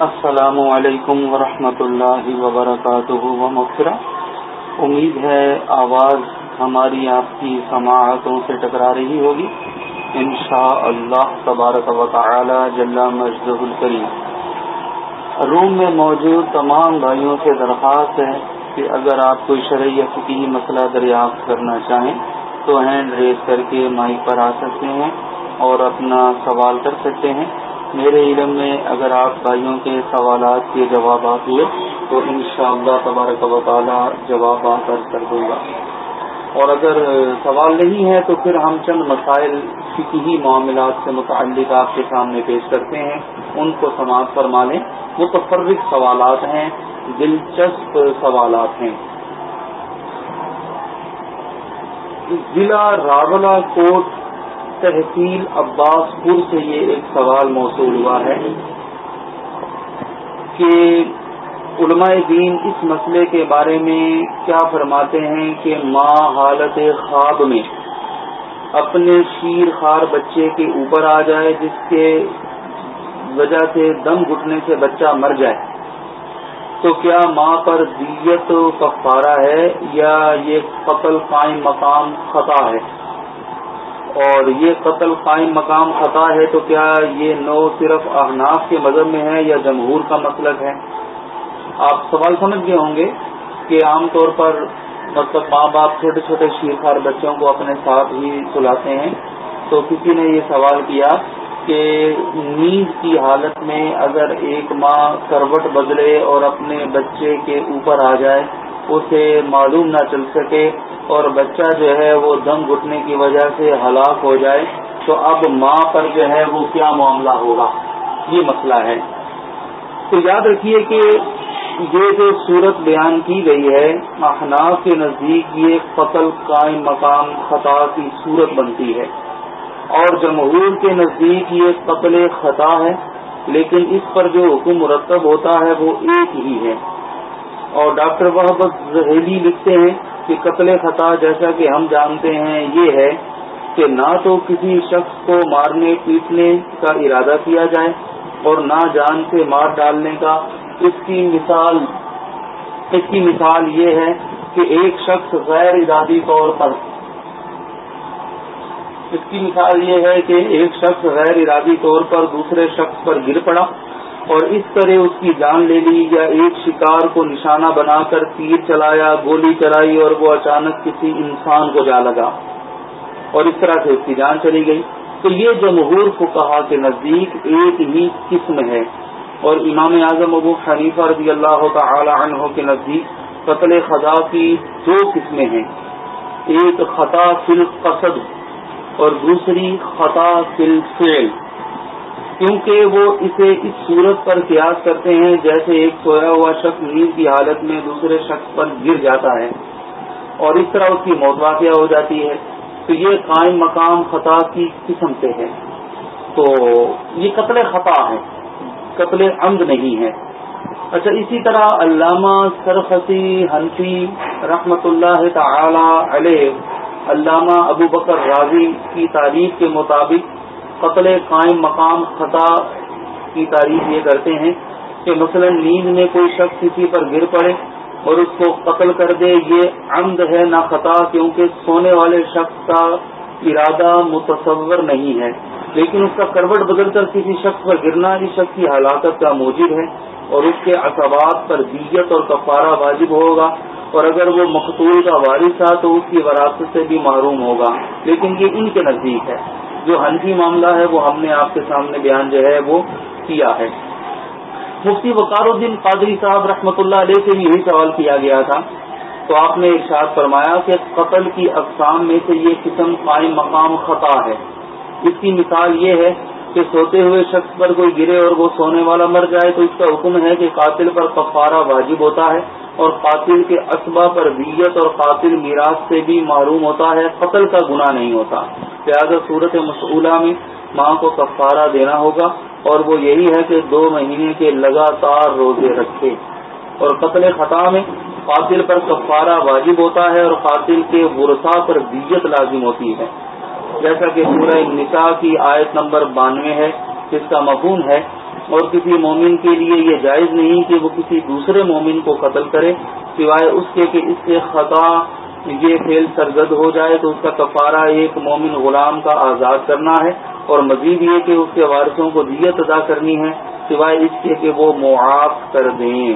السلام علیکم ورحمۃ اللہ وبرکاتہ و مغفرہ امید ہے آواز ہماری آپ کی سماعتوں سے ٹکرا رہی ہوگی۔ ان شاء اللہ تبارک و تعالی جل مجد الکریم۔ روم میں موجود تمام بھائیوں سے درخواست ہے کہ اگر آپ کوئی شرعی فکی مسئلہ دریافت کرنا چاہیں تو ہینڈ ریز کر کے مائک پر آ سکتے ہیں اور اپنا سوال کر سکتے ہیں۔ میرے علم میں اگر آپ بھائیوں کے سوالات کے جوابات ہوئے تو ان شاء اللہ تبارک و تعالیٰ جوابات کر دوں گا۔ اور اگر سوال نہیں ہے تو پھر ہم چند مسائل فکی معاملات سے متعلق آپ کے سامنے پیش کرتے ہیں۔ ان کو سماعت فرما لیں۔ متفرق سوالات ہیں، دلچسپ سوالات ہیں۔ ضلع راولا کوٹ تحصیل عباس پور سے یہ ایک سوال موصول ہوا ہے کہ علماء دین اس مسئلے کے بارے میں کیا فرماتے ہیں کہ ماں حالت خواب میں اپنے شیر خار بچے کے اوپر آ جائے، جس کے وجہ سے دم گھٹنے سے بچہ مر جائے۔ تو کیا ماں پر دیت کفارہ ہے یا یہ قتل قائم مقام خطا ہے؟ اور یہ قتل قائم مقام خطا ہے تو کیا یہ نو صرف احناف کے مذہب میں ہے یا جمہور کا مسلک ہے؟ آپ سوال سمجھ گئے ہوں گے کہ عام طور پر مطلب ماں باپ چھوٹے چھوٹے شیرخار بچوں کو اپنے ساتھ ہی سلاتے ہیں تو کسی نے یہ سوال کیا کہ نیند کی حالت میں اگر ایک ماں کروٹ بدلے اور اپنے بچے کے اوپر آ جائے اسے معلوم نہ چل سکے اور بچہ جو ہے وہ دم گھٹنے کی وجہ سے ہلاک ہو جائے، تو اب ماں پر جو ہے وہ کیا معاملہ ہوگا؟ یہ مسئلہ ہے۔ تو یاد رکھیے کہ یہ جو صورت بیان کی گئی ہے احناف کے نزدیک یہ قتل قائم مقام خطا کی صورت بنتی ہے۔ اور جمہور کے نزدیک یہ قتل خطا ہے، لیکن اس پر جو حکم مرتب ہوتا ہے وہ ایک ہی ہے۔ اور ڈاکٹر محبت زہیلی لکھتے ہیں کہ قتل خطا جیسا کہ ہم جانتے ہیں یہ ہے کہ نہ تو کسی شخص کو مارنے پیٹنے کا ارادہ کیا جائے اور نہ جان سے مار ڈالنے کا۔ اس کی مثال، اس کی مثال یہ ہے کہ ایک شخص غیر ارادی طور پر۔ اس کی مثال یہ ہے کہ ایک شخص غیر ارادی طور پر دوسرے شخص پر گر پڑا۔ اور اس طرح اس کی جان لے لی یا ایک شکار کو نشانہ بنا کر تیر چلایا، گولی چلائی اور وہ اچانک کسی انسان کو جا لگا۔ اور اس طرح سے اس کی جان چلی گئی۔ تو یہ جمہور کو کہا نزدیک ایک ہی قسم ہے۔ اور امام اعظم ابو حنیفہ رضی اللہ تعالی عنہ کے نزدیک قتل خدا کی دو قسمیں ہیں۔ ایک خطا فل قصد اور دوسری خطا فل فیل کیونکہ وہ اسے اس صورت پر قیاس کرتے ہیں جیسے ایک سویا ہوا شخص نیند کی حالت میں دوسرے شخص پر گر جاتا ہے اور اس طرح اس کی موت واقع ہو جاتی ہے۔ تو یہ قائم مقام خطا کی قسم سے ہے۔ تو یہ قتل خطا ہے۔ قتل عمد نہیں ہے۔ اچھا اسی طرح علامہ سرفسی حنفی رحمت اللہ تعالی علیہ، علامہ ابو بکر راضی کی تعریف کے مطابق قتل، قائم مقام خطا کی تعریف یہ کرتے ہیں کہ مثلا نیند میں کوئی شخص کسی پر گر پڑے اور اس کو قتل کر دے، یہ عمد ہے، نہ خطا، کیونکہ سونے والے شخص کا ارادہ متصور نہیں ہے۔ لیکن اس کا کروٹ بدل کر کسی شخص پر گرنا، اس شخص کی ہلاکت کا موجب ہے اور اس کے اثبات پر دیت اور کفارہ واجب ہوگا۔ اور اگر وہ مقتول کا وارث تھا تو اس کی وراثت سے بھی محروم ہوگا، لیکن یہ ان کے نزدیک ہے۔ جو حنفی معاملہ ہے، وہ ہم نے آپ کے سامنے بیان جو ہے، وہ کیا ہے۔ مفتی وقار الدین قادری صاحب رحمۃ اللہ علیہ سے بھی یہی سوال کیا گیا تھا۔ تو آپ نے ارشاد فرمایا کہ قتل کی اقسام میں سے یہ قسم قائم مقام خطا ہے۔ اس کی مثال یہ ہے کہ سوتے ہوئے شخص پر کوئی گرے اور وہ سونے والا مر جائے تو اس کا حکم ہے کہ قاتل پر کفارہ واجب ہوتا ہے۔ اور قاتل کے اسبا پر دیت اور قاتل میراث سے بھی معروم ہوتا ہے، قتل کا گناہ نہیں ہوتا۔ لہٰذا صورت مسئولہ میں ماں کو کفارہ دینا ہوگا اور وہ یہی ہے کہ دو مہینے کے لگاتار روزے رکھے۔ اور قتل خطا میں قاتل پر کفارہ واجب ہوتا ہے اور قاتل کے ورثہ پر دیت لازم ہوتی ہے۔ جیسا کہ پورا نکاح کی آیت نمبر بانوے ہے جس کا مفہوم ہے اور کسی مومن کے لیے یہ جائز نہیں کہ وہ کسی دوسرے مومن کو قتل کرے، سوائے اس کے کہ اس سے خطا یہ فیل سرگد ہو جائے تو اس کا کفارہ ایک مومن غلام کا آزاد کرنا ہے اور مزید یہ کہ اس کے وارثوں کو دیت ادا کرنی ہے، سوائے اس کے کہ وہ معاف کر دیں۔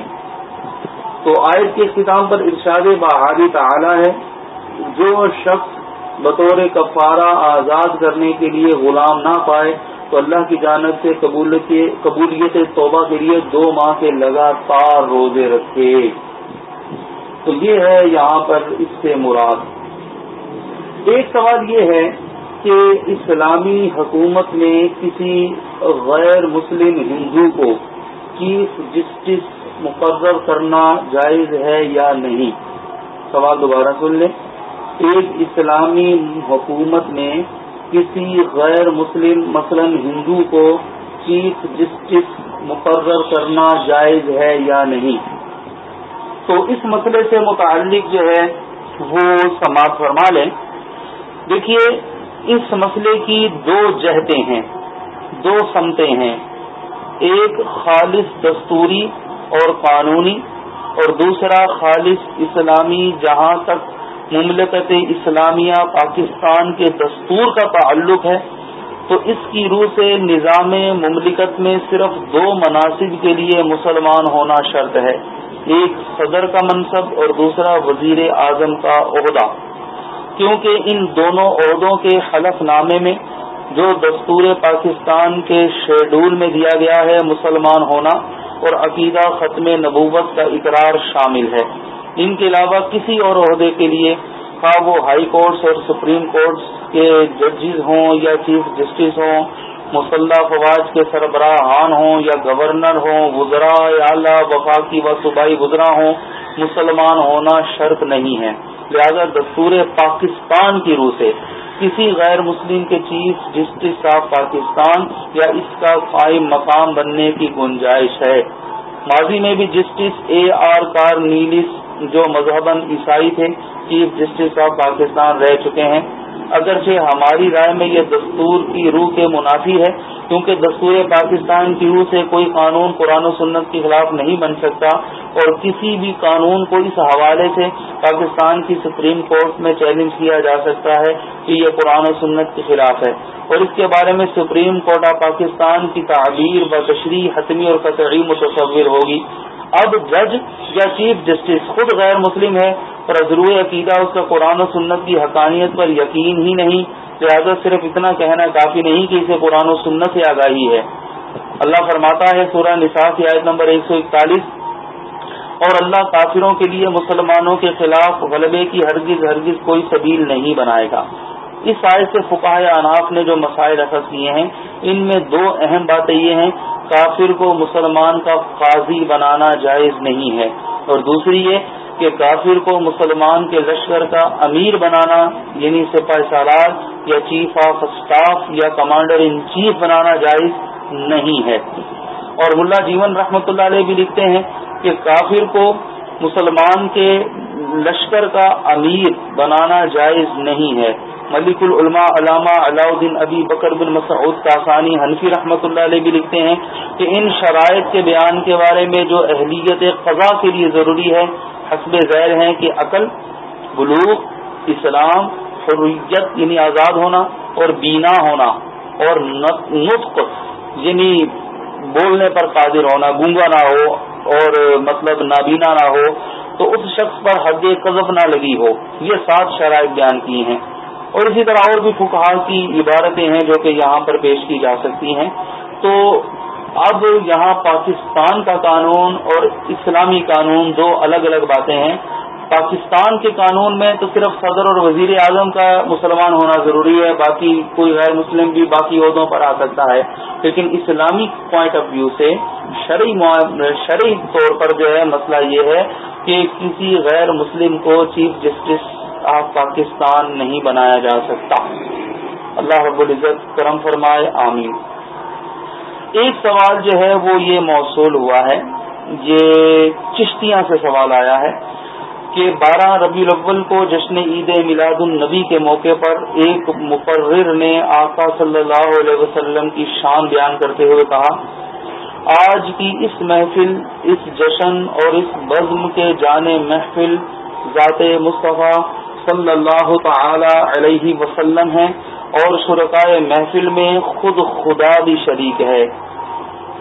تو آیت کے اختتام پر ارشاد بحادی تعالی ہے، جو شخص بطور کفارہ آزاد کرنے کے لیے غلام نہ پائے تو اللہ کی جانب سے قبولیت توبہ کے لیے دو ماہ کے لگاتار روزے رکھے۔ تو یہ ہے یہاں پر اس سے مراد۔ ایک سوال یہ ہے کہ اسلامی حکومت میں کسی غیر مسلم ہندو کو چیف جسٹس مقرر کرنا جائز ہے یا نہیں؟ سوال دوبارہ سن لیں۔ ایک اسلامی حکومت میں کسی غیر مسلم، مثلا ہندو کو چیف جسٹس مقرر کرنا جائز ہے یا نہیں۔ تو اس مسئلے سے متعلق جو ہے، وہ سماعت فرما لیں۔ دیکھیے، اس مسئلے کی دو جہتیں ہیں، دو سمتیں ہیں۔ ایک خالص دستوری اور قانونی اور دوسرا خالص اسلامی جہاں تک مملکت اسلامیہ پاکستان کے دستور کا تعلق ہے، تو اس کی روح سے نظام مملکت میں صرف دو مناسب کے لیے مسلمان ہونا شرط ہے، ایک صدر کا منصب اور دوسرا وزیر اعظم کا عہدہ۔ کیونکہ ان دونوں عہدوں کے حلف نامے میں جو دستور پاکستان کے شیڈول میں دیا گیا ہے مسلمان ہونا اور عقیدہ ختم نبوت کا اقرار شامل ہے۔ ان کے علاوہ کسی اور عہدے کے لیے خواہ وہ ہائی کورٹس اور سپریم کورٹس کے ججز ہوں یا چیف جسٹس ہوں مسلح فواج کے سربراہان ہوں یا گورنر ہوں، وزراء اعلیٰ، وفاقی و صوبائی وزراء ہوں، مسلمان ہونا شرط نہیں ہے۔ لہذا دستور پاکستان کی روح سے کسی غیر مسلم کے چیف جسٹس آف پاکستان یا اس کا قائم مقام بننے کی گنجائش ہے۔ ماضی میں بھی justice A R Cornelius جو مذہباً عیسائی تھے، چیف جسٹس آف پاکستان رہ چکے ہیں۔ اگرچہ ہماری رائے میں یہ دستور کی روح کے منافی ہے، کیونکہ دستور پاکستان کی روح سے کوئی قانون قرآن و سنت کے خلاف نہیں بن سکتا، اور کسی بھی قانون کو اس حوالے سے پاکستان کی سپریم کورٹ میں چیلنج کیا جا سکتا ہے کہ یہ قرآن و سنت کے خلاف ہے۔ اور اس کے بارے میں سپریم کورٹ آف پاکستان کی تعبیر بشری حتمی اور قطعی متصور ہوگی۔ اب جج یا چیف جسٹس خود غیر مسلم ہے اور عزرو عقیدہ اس کا قرآن و سنت کی حقانیت پر یقین ہی نہیں، لہٰذا صرف اتنا کہنا کافی نہیں کہ اسے قرآن و سنت سے آگاہی ہے۔ اللہ فرماتا ہے سورہ نساء کی آیت نمبر ایک سو اکتالیس، اور اللہ کافروں کے لیے مسلمانوں کے خلاف غلبے کی ہرگز ہرگز کوئی سبیل نہیں بنائے گا۔ اس آیت سے فقاہ اناف نے جو مسائل اخذ کیے ہیں، ان میں دو اہم باتیں یہ ہیں، کافر کو مسلمان کا قاضی بنانا جائز نہیں ہے۔ اور دوسری یہ کہ کافر کو مسلمان کے لشکر کا امیر بنانا یعنی سپاہ سالار یا چیف آف اسٹاف یا کمانڈر ان چیف بنانا جائز نہیں ہے۔ اور ملا جیون رحمۃ اللہ علیہ بھی لکھتے ہیں کہ کافر کو مسلمان کے لشکر کا امیر بنانا جائز نہیں ہے۔ ملک العلماء علامہ علاء الدین ابی بکر بن مسعود کاسانی حنفی رحمۃ اللہ علیہ بھی لکھتے ہیں کہ ان شرائط کے بیان کے بارے میں جو اہلیت قضاء کے لیے ضروری ہے، حسب ذہر ہیں کہ عقل، بلوغ، اسلام، حریت یعنی آزاد ہونا اور بینا ہونا اور نطق یعنی بولنے پر قادر ہونا، گونگا نہ ہو اور مطلب نابینا نہ ہو، تو اس شخص پر حد قذف نہ لگی ہو۔ یہ سات شرائط بیان کی ہیں۔ اور اسی طرح اور بھی فکہ کی عبارتیں ہیں جو کہ یہاں پر پیش کی جا سکتی ہیں۔ تو اب یہاں پاکستان کا قانون اور اسلامی قانون دو الگ الگ باتیں ہیں۔ پاکستان کے قانون میں تو صرف صدر اور وزیر اعظم کا مسلمان ہونا ضروری ہے، باقی کوئی غیر مسلم بھی باقی عہدوں پر آ سکتا ہے۔ لیکن اسلامی پوائنٹ آف ویو سے شرعی شرعی طور پر جو ہے مسئلہ یہ ہے کہ کسی غیر مسلم کو چیف جسٹس آف پاکستان نہیں بنایا جا سکتا۔ اللہ رب العزت کرم فرمائے، آمین۔ ایک سوال جو ہے وہ یہ موصول ہوا ہے، یہ چشتیاں سے سوال آیا ہے کہ بارہ ربیع الاول کو جشن عید میلاد النبی کے موقع پر ایک مقرر نے آقا صلی اللہ علیہ وسلم کی شان بیان کرتے ہوئے کہا، آج کی اس محفل، اس جشن اور اس بزم کے جانے محفل ذات مصطفیٰ صلی اللہ تعالی علیہ وسلم ہیں اور شرکائے محفل میں خود خدا بھی شریک ہے۔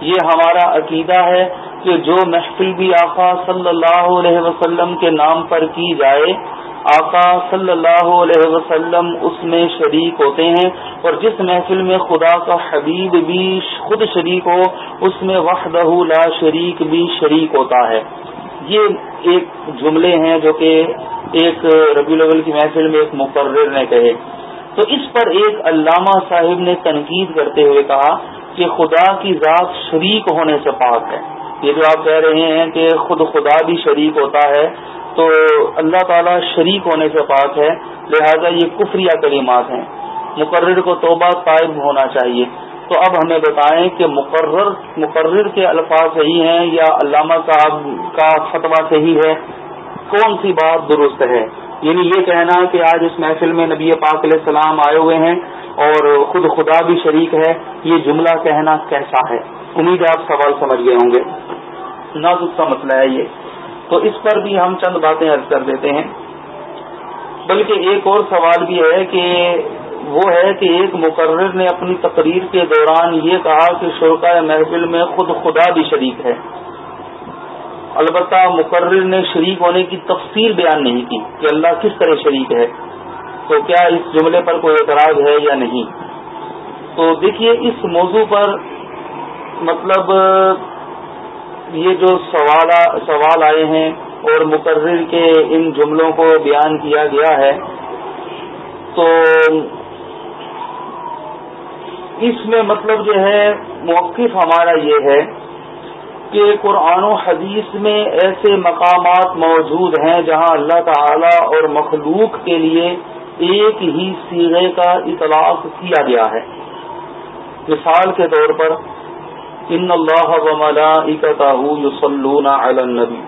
یہ ہمارا عقیدہ ہے کہ جو محفل بھی آقا صلی اللہ علیہ وسلم کے نام پر کی جائے، آقا صلی اللہ علیہ وسلم اس میں شریک ہوتے ہیں اور جس محفل میں خدا کا حبیب بھی خود شریک ہو، اس میں وحدہ لا شریک بھی شریک ہوتا ہے۔ یہ ایک جملے ہیں جو کہ ایک ربی الاول کی محفل میں ایک مقرر نے کہے۔ تو اس پر ایک علامہ صاحب نے تنقید کرتے ہوئے کہا کہ خدا کی ذات شریک ہونے سے پاک ہے۔ یہ جو آپ کہہ رہے ہیں کہ خود خدا بھی شریک ہوتا ہے، تو اللہ تعالیٰ شریک ہونے سے پاک ہے، لہذا یہ کفریہ کلمات ہیں۔ مقرر کو توبہ قائم ہونا چاہیے۔ تو اب ہمیں بتائیں کہ مقرر مقرر کے الفاظ صحیح ہیں یا علامہ صاحب کا فتویٰ صحیح ہے؟ کون سی بات درست ہے؟ یعنی یہ کہنا کہ آج اس محفل میں نبی پاک علیہ السلام آئے ہوئے ہیں اور خود خدا بھی شریک ہے، یہ جملہ کہنا کیسا ہے؟ امید ہے آپ سوال سمجھ گئے ہوں گے۔ نازک کا مسئلہ ہے یہ۔ تو اس پر بھی ہم چند باتیں عرض کر دیتے ہیں۔ بلکہ ایک اور سوال بھی ہے کہ وہ ہے کہ ایک مقرر نے اپنی تقریر کے دوران یہ کہا کہ شرکا محفل میں خود خدا بھی شریک ہے۔ البتہ مقرر نے شریک ہونے کی تفصیل بیان نہیں کی کہ اللہ کس طرح شریک ہے۔ تو کیا اس جملے پر کوئی اعتراض ہے یا نہیں؟ تو دیکھیے اس موضوع پر مطلب یہ جو سوال سوال آئے ہیں اور مقرر کے ان جملوں کو بیان کیا گیا ہے، تو اس میں مطلب جو ہے، موقف ہمارا یہ ہے کہ قرآن و حدیث میں ایسے مقامات موجود ہیں جہاں اللہ تعالی اور مخلوق کے لیے ایک ہی سیغے کا اطلاق کیا گیا ہے۔ مثال کے طور پر، ان اللہ و یصلون علی النبی،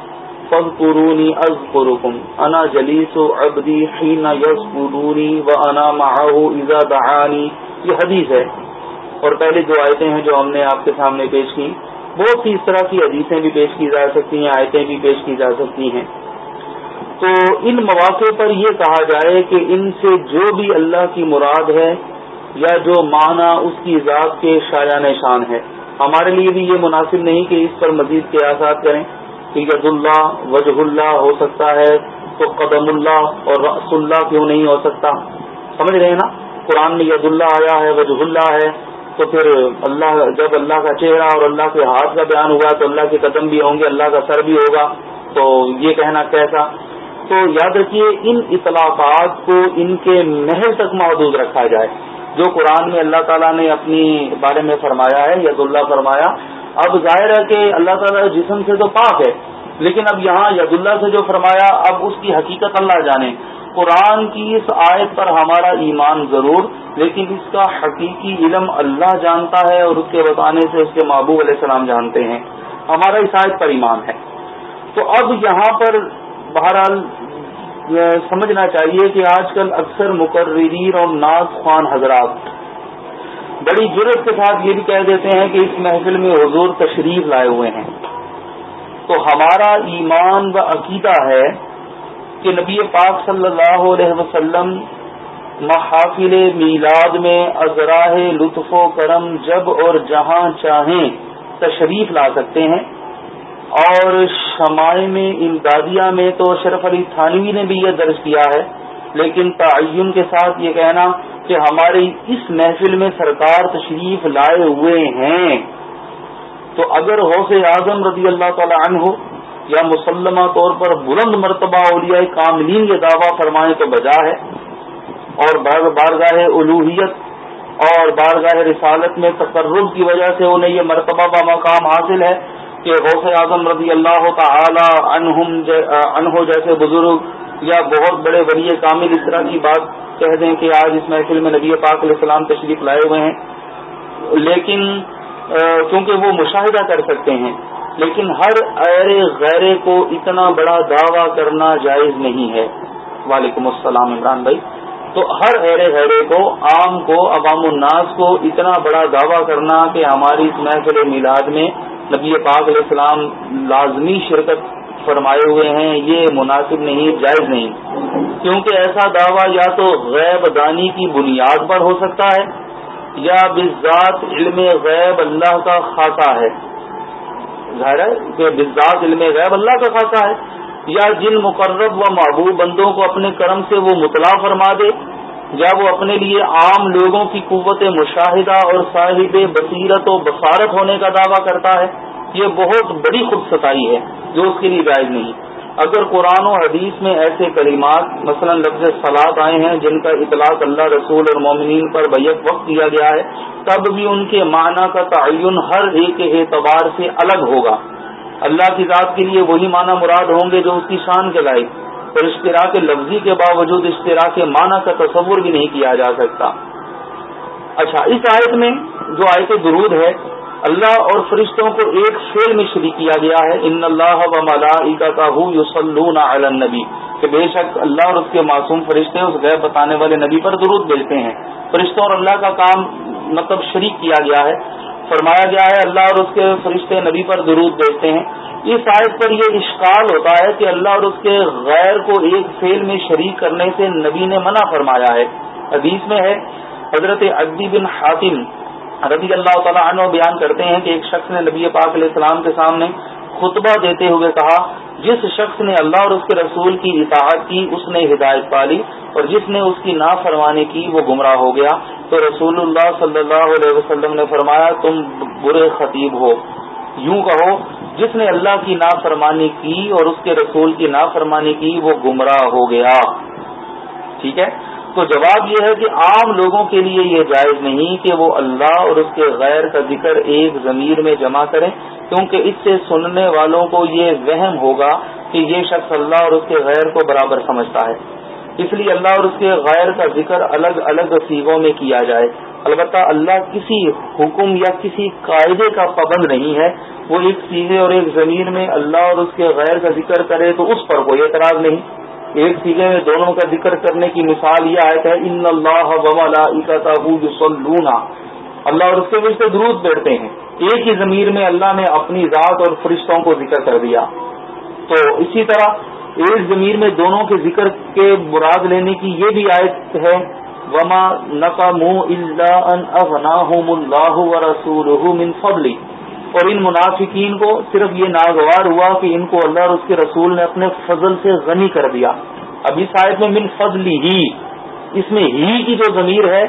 فاذکرونی اذکرکم، انا جلیس عبدی حین یذکرونی و انا معه اذا دعانی۔ یہ حدیث ہے۔ اور پہلے جو آیتیں ہیں جو ہم نے آپ کے سامنے پیش کی، بہت سی اس طرح کی حدیثیں بھی پیش کی جا سکتی ہیں، آیتیں بھی پیش کی جا سکتی ہیں۔ تو ان مواقع پر یہ کہا جائے کہ ان سے جو بھی اللہ کی مراد ہے یا جو معنی اس کی ذات کے شاعر نشان ہے۔ ہمارے لیے بھی یہ مناسب نہیں کہ اس پر مزید قیاسات کریں۔ کہ ید اللہ وجہ اللہ ہو سکتا ہے تو قدم اللہ اور رس اللہ کیوں نہیں ہو سکتا؟ سمجھ رہے ہیں نا؟ قرآن میں ید اللہ آیا ہے وجہ اللہ ہے۔ تو پھر اللہ جب اللہ کا چہرہ اور اللہ کے ہاتھ کا بیان ہوا تو اللہ کے قدم بھی ہوں گے، اللہ کا سر بھی ہوگا۔ تو یہ کہنا کیسا؟ تو یاد رکھیے، ان اطلاقات کو ان کے محل تک محدود رکھا جائے۔ جو قرآن میں اللہ تعالیٰ نے اپنی بارے میں فرمایا ہے ید اللہ فرمایا، اب ظاہر ہے کہ اللہ تعالیٰ جسم سے تو پاک ہے، لیکن اب یہاں ید اللہ سے جو فرمایا، اب اس کی حقیقت اللہ جانے۔ قرآن کی اس آیت پر ہمارا ایمان ضرور لیکن اس کا حقیقی علم اللہ جانتا ہے اور اس کے بتانے سے اس کے محبوب علیہ السلام جانتے ہیں۔ ہمارا اس آیت پر ایمان ہے۔ تو اب یہاں پر بہرحال سمجھنا چاہیے کہ آج کل اکثر مقررین اور ناز خوان حضرات بڑی ضرورت کے ساتھ یہ بھی کہہ دیتے ہیں کہ اس محفل میں حضور تشریف لائے ہوئے ہیں۔ تو ہمارا ایمان و عقیدہ ہے کہ نبی پاک صلی اللہ علیہ وسلم محافل میلاد میں ازراہ لطف و کرم جب اور جہاں چاہیں تشریف لا سکتے ہیں۔ اور شمائع میں امدادیہ میں تو شرف علی تھانوی نے بھی یہ درج کیا ہے، لیکن تعین کے ساتھ یہ کہنا کہ ہماری اس محفل میں سرکار تشریف لائے ہوئے ہیں۔ تو اگر غوث اعظم رضی اللہ تعالی عنہ ہو یا مسلمہ طور پر بلند مرتبہ اولیاء کاملین یہ دعویٰ فرمائیں تو بجا ہے۔ اور بارگاہ الوحیت اور بارگاہ رسالت میں تقرب کی وجہ سے انہیں یہ مرتبہ با مقام حاصل ہے کہ غوث اعظم رضی اللہ تعالی عنہ جیسے بزرگ یا بہت بڑے ولی کامل اس طرح کی بات کہہ دیں کہ آج اس محفل میں نبی پاک علیہ السلام تشریف لائے ہوئے ہیں۔ لیکن کیونکہ وہ مشاہدہ کر سکتے ہیں، لیکن ہر ایر غیر کو اتنا بڑا دعویٰ کرنا جائز نہیں ہے۔ وعلیکم السلام عمران بھائی۔ تو ہر ایر غیرے کو، عام کو، عوام الناس کو اتنا بڑا دعویٰ کرنا کہ ہماری اس محفل میلاد میں نبی پاک علیہ السلام لازمی شرکت فرمائے ہوئے ہیں، یہ مناسب نہیں، جائز نہیں۔ کیونکہ ایسا دعویٰ یا تو غیب دانی کی بنیاد پر ہو سکتا ہے، یا بذات علم غیب اللہ کا خاصہ ہے۔ ظاہر ہے کہ بذات علم غیب اللہ کا خاصہ ہے۔ یا جن مقرب و محبوب بندوں کو اپنے کرم سے وہ مطلع فرما دے، یا وہ اپنے لیے عام لوگوں کی قوت مشاہدہ اور صاحب بصیرت و بصارت ہونے کا دعویٰ کرتا ہے، یہ بہت بڑی خود ستائی ہے جو اس کے لیے جائز نہیں۔ اگر قرآن و حدیث میں ایسے کلمات، مثلا لفظ سلاد آئے ہیں، جن کا اطلاق اللہ رسول اور مومنین پر بیک وقت دیا گیا ہے، تب بھی ان کے معنی کا تعین ہر ایک اعتبار سے الگ ہوگا۔ اللہ کی ذات کے لیے وہی معنی مراد ہوں گے جو اس کی شان کے لائق۔ اور اشتراک لفظی کے باوجود اشتراک معنی کا تصور بھی نہیں کیا جا سکتا۔ اچھا اس آیت میں جو آیت درود ہے، اللہ اور فرشتوں کو ایک فیل میں شریک کیا گیا ہے، ان اللہ و ملا النبی۔ کہ بے شک اللہ اور اس کے معصوم فرشتے اس غیر بتانے والے نبی پر درود بھیجتے ہیں۔ فرشتوں اور اللہ کا کام مطلب شریک کیا گیا ہے۔ فرمایا گیا ہے، اللہ اور اس کے فرشتے نبی پر درود بھیجتے ہیں۔ اس آیت پر یہ اشکال ہوتا ہے کہ اللہ اور اس کے غیر کو ایک فیل میں شریک کرنے سے نبی نے منع فرمایا ہے۔ حدیث میں ہے، حضرت ادبی بن حاتم رضی اللہ تعالیٰ عنہ بیان کرتے ہیں کہ ایک شخص نے نبی پاک علیہ السلام کے سامنے خطبہ دیتے ہوئے کہا، جس شخص نے اللہ اور اس کے رسول کی اطاعت کی، اس نے ہدایت پالی اور جس نے اس کی نافرمانی کی، وہ گمراہ ہو گیا۔ تو رسول اللہ صلی اللہ علیہ وسلم نے فرمایا، تم برے خطیب ہو۔ یوں کہو، جس نے اللہ کی نافرمانی کی اور اس کے رسول کی نافرمانی کی، وہ گمراہ ہو گیا۔ ٹھیک ہے؟ تو جواب یہ ہے کہ عام لوگوں کے لیے یہ جائز نہیں کہ وہ اللہ اور اس کے غیر کا ذکر ایک ضمیر میں جمع کریں، کیونکہ اس سے سننے والوں کو یہ وہم ہوگا کہ یہ شخص اللہ اور اس کے غیر کو برابر سمجھتا ہے۔ اس لیے اللہ اور اس کے غیر کا ذکر الگ الگ سیغوں میں کیا جائے۔ البتہ اللہ کسی حکم یا کسی قاعدے کا پابند نہیں ہے۔ وہ ایک سیگے اور ایک زمین میں اللہ اور اس کے غیر کا ذکر کرے تو اس پر کوئی اعتراض نہیں۔ ایک سیگے میں دونوں کا ذکر کرنے کی مثال یہ آئے ہے، ان اللہ اللہ اور اس کے وجہ سے درود بیٹھتے ہیں۔ ایک ہی ضمیر میں اللہ نے اپنی ذات اور فرشتوں کو ذکر کر دیا۔ تو اسی طرح ایک ضمیر میں دونوں کے ذکر کے مراد لینے کی یہ بھی آیت ہے، وما نقم اللہ اللہ و رسول من فضلی اور ان منافقین کو صرف یہ ناگوار ہوا کہ ان کو اللہ اور اس کے رسول نے اپنے فضل سے غنی کر دیا۔ ابھی شاید میں من فضل ہی اس میں ہی کی جو ضمیر ہے،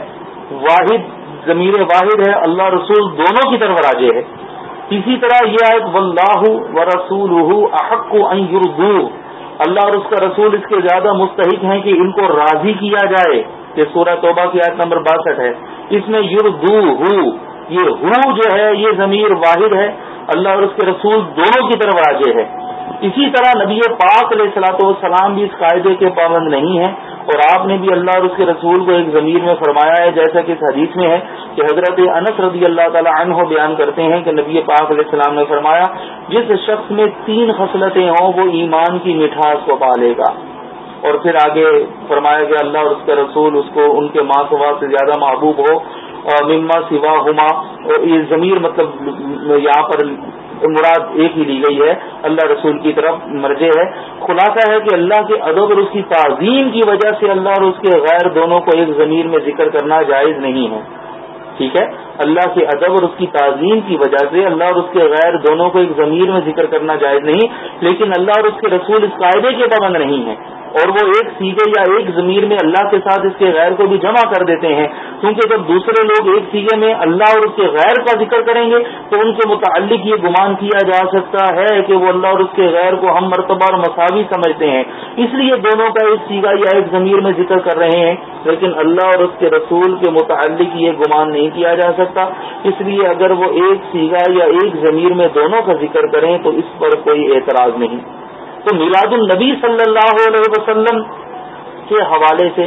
واحد، ضمیر واحد ہے، اللہ رسول دونوں کی طرف راجے ہے اسی طرح یہ آئے واللہ و رسول احق اللہ اور اس کا رسول اس کے زیادہ مستحق ہیں کہ ان کو راضی کیا جائے. یہ سورہ توبہ کی آیت نمبر باسٹھ ہے. اس میں یوردو یہ ہو جو ہے، یہ ضمیر واحد ہے. اللہ اور اس کے رسول دونوں کی طرف راجے ہے اسی طرح نبی پاک علیہ السلاۃ والسلام بھی اس قاعدے کے پابند نہیں ہیں. اور آپ نے بھی اللہ اور اس کے رسول کو ایک ضمیر میں فرمایا ہے، جیسا کہ اس حدیث میں ہے کہ حضرت انس رضی اللہ تعالیٰ عنہ بیان کرتے ہیں کہ نبی پاک علیہ السلام نے فرمایا، جس شخص میں تین خصلتیں ہوں، وہ ایمان کی مٹھاس کو پالے گا۔ اور پھر آگے فرمایا کہ اللہ اور اس کے رسول اس کو ان کے ماں سوا سے زیادہ محبوب ہو مما سوا ہما۔ اور یہ ضمیر مطلب یہاں پر مراد ایک ہی لی گئی ہے، اللہ رسول کی طرف مرجے ہے۔ خلاصہ ہے کہ اللہ کے ادب اور اس کی تعظیم کی وجہ سے اللہ اور اس کے غیر دونوں کو ایک ضمیر میں ذکر کرنا جائز نہیں ہے۔ ٹھیک ہے؟ اللہ کے ادب اور اس کی تعظیم کی وجہ سے اللہ اور اس کے غیر دونوں کو ایک ضمیر میں ذکر کرنا جائز نہیں، لیکن اللہ اور اس کے رسول اس قاعدے کے پابند نہیں ہے اور وہ ایک سیگے یا ایک ضمیر میں اللہ کے ساتھ اس کے غیر کو بھی جمع کر دیتے ہیں۔ کیونکہ جب دوسرے لوگ ایک سیگے میں اللہ اور اس کے غیر کا ذکر کریں گے، تو ان کے متعلق یہ گمان کیا جا سکتا ہے کہ وہ اللہ اور اس کے غیر کو ہم مرتبہ اور مساوی سمجھتے ہیں۔ اس لیے دونوں کا ایک سیگا یا ایک ضمیر میں ذکر کر رہے ہیں، لیکن اللہ اور اس کے رسول کے متعلق یہ گمان نہیں کیا جا سکتا۔ اس لیے اگر وہ ایک سیگا یا ایک ضمیر میں دونوں کا ذکر کریں تو اس پر کوئی اعتراض نہیں۔ تو میلاد النبی صلی اللہ علیہ وسلم کے حوالے سے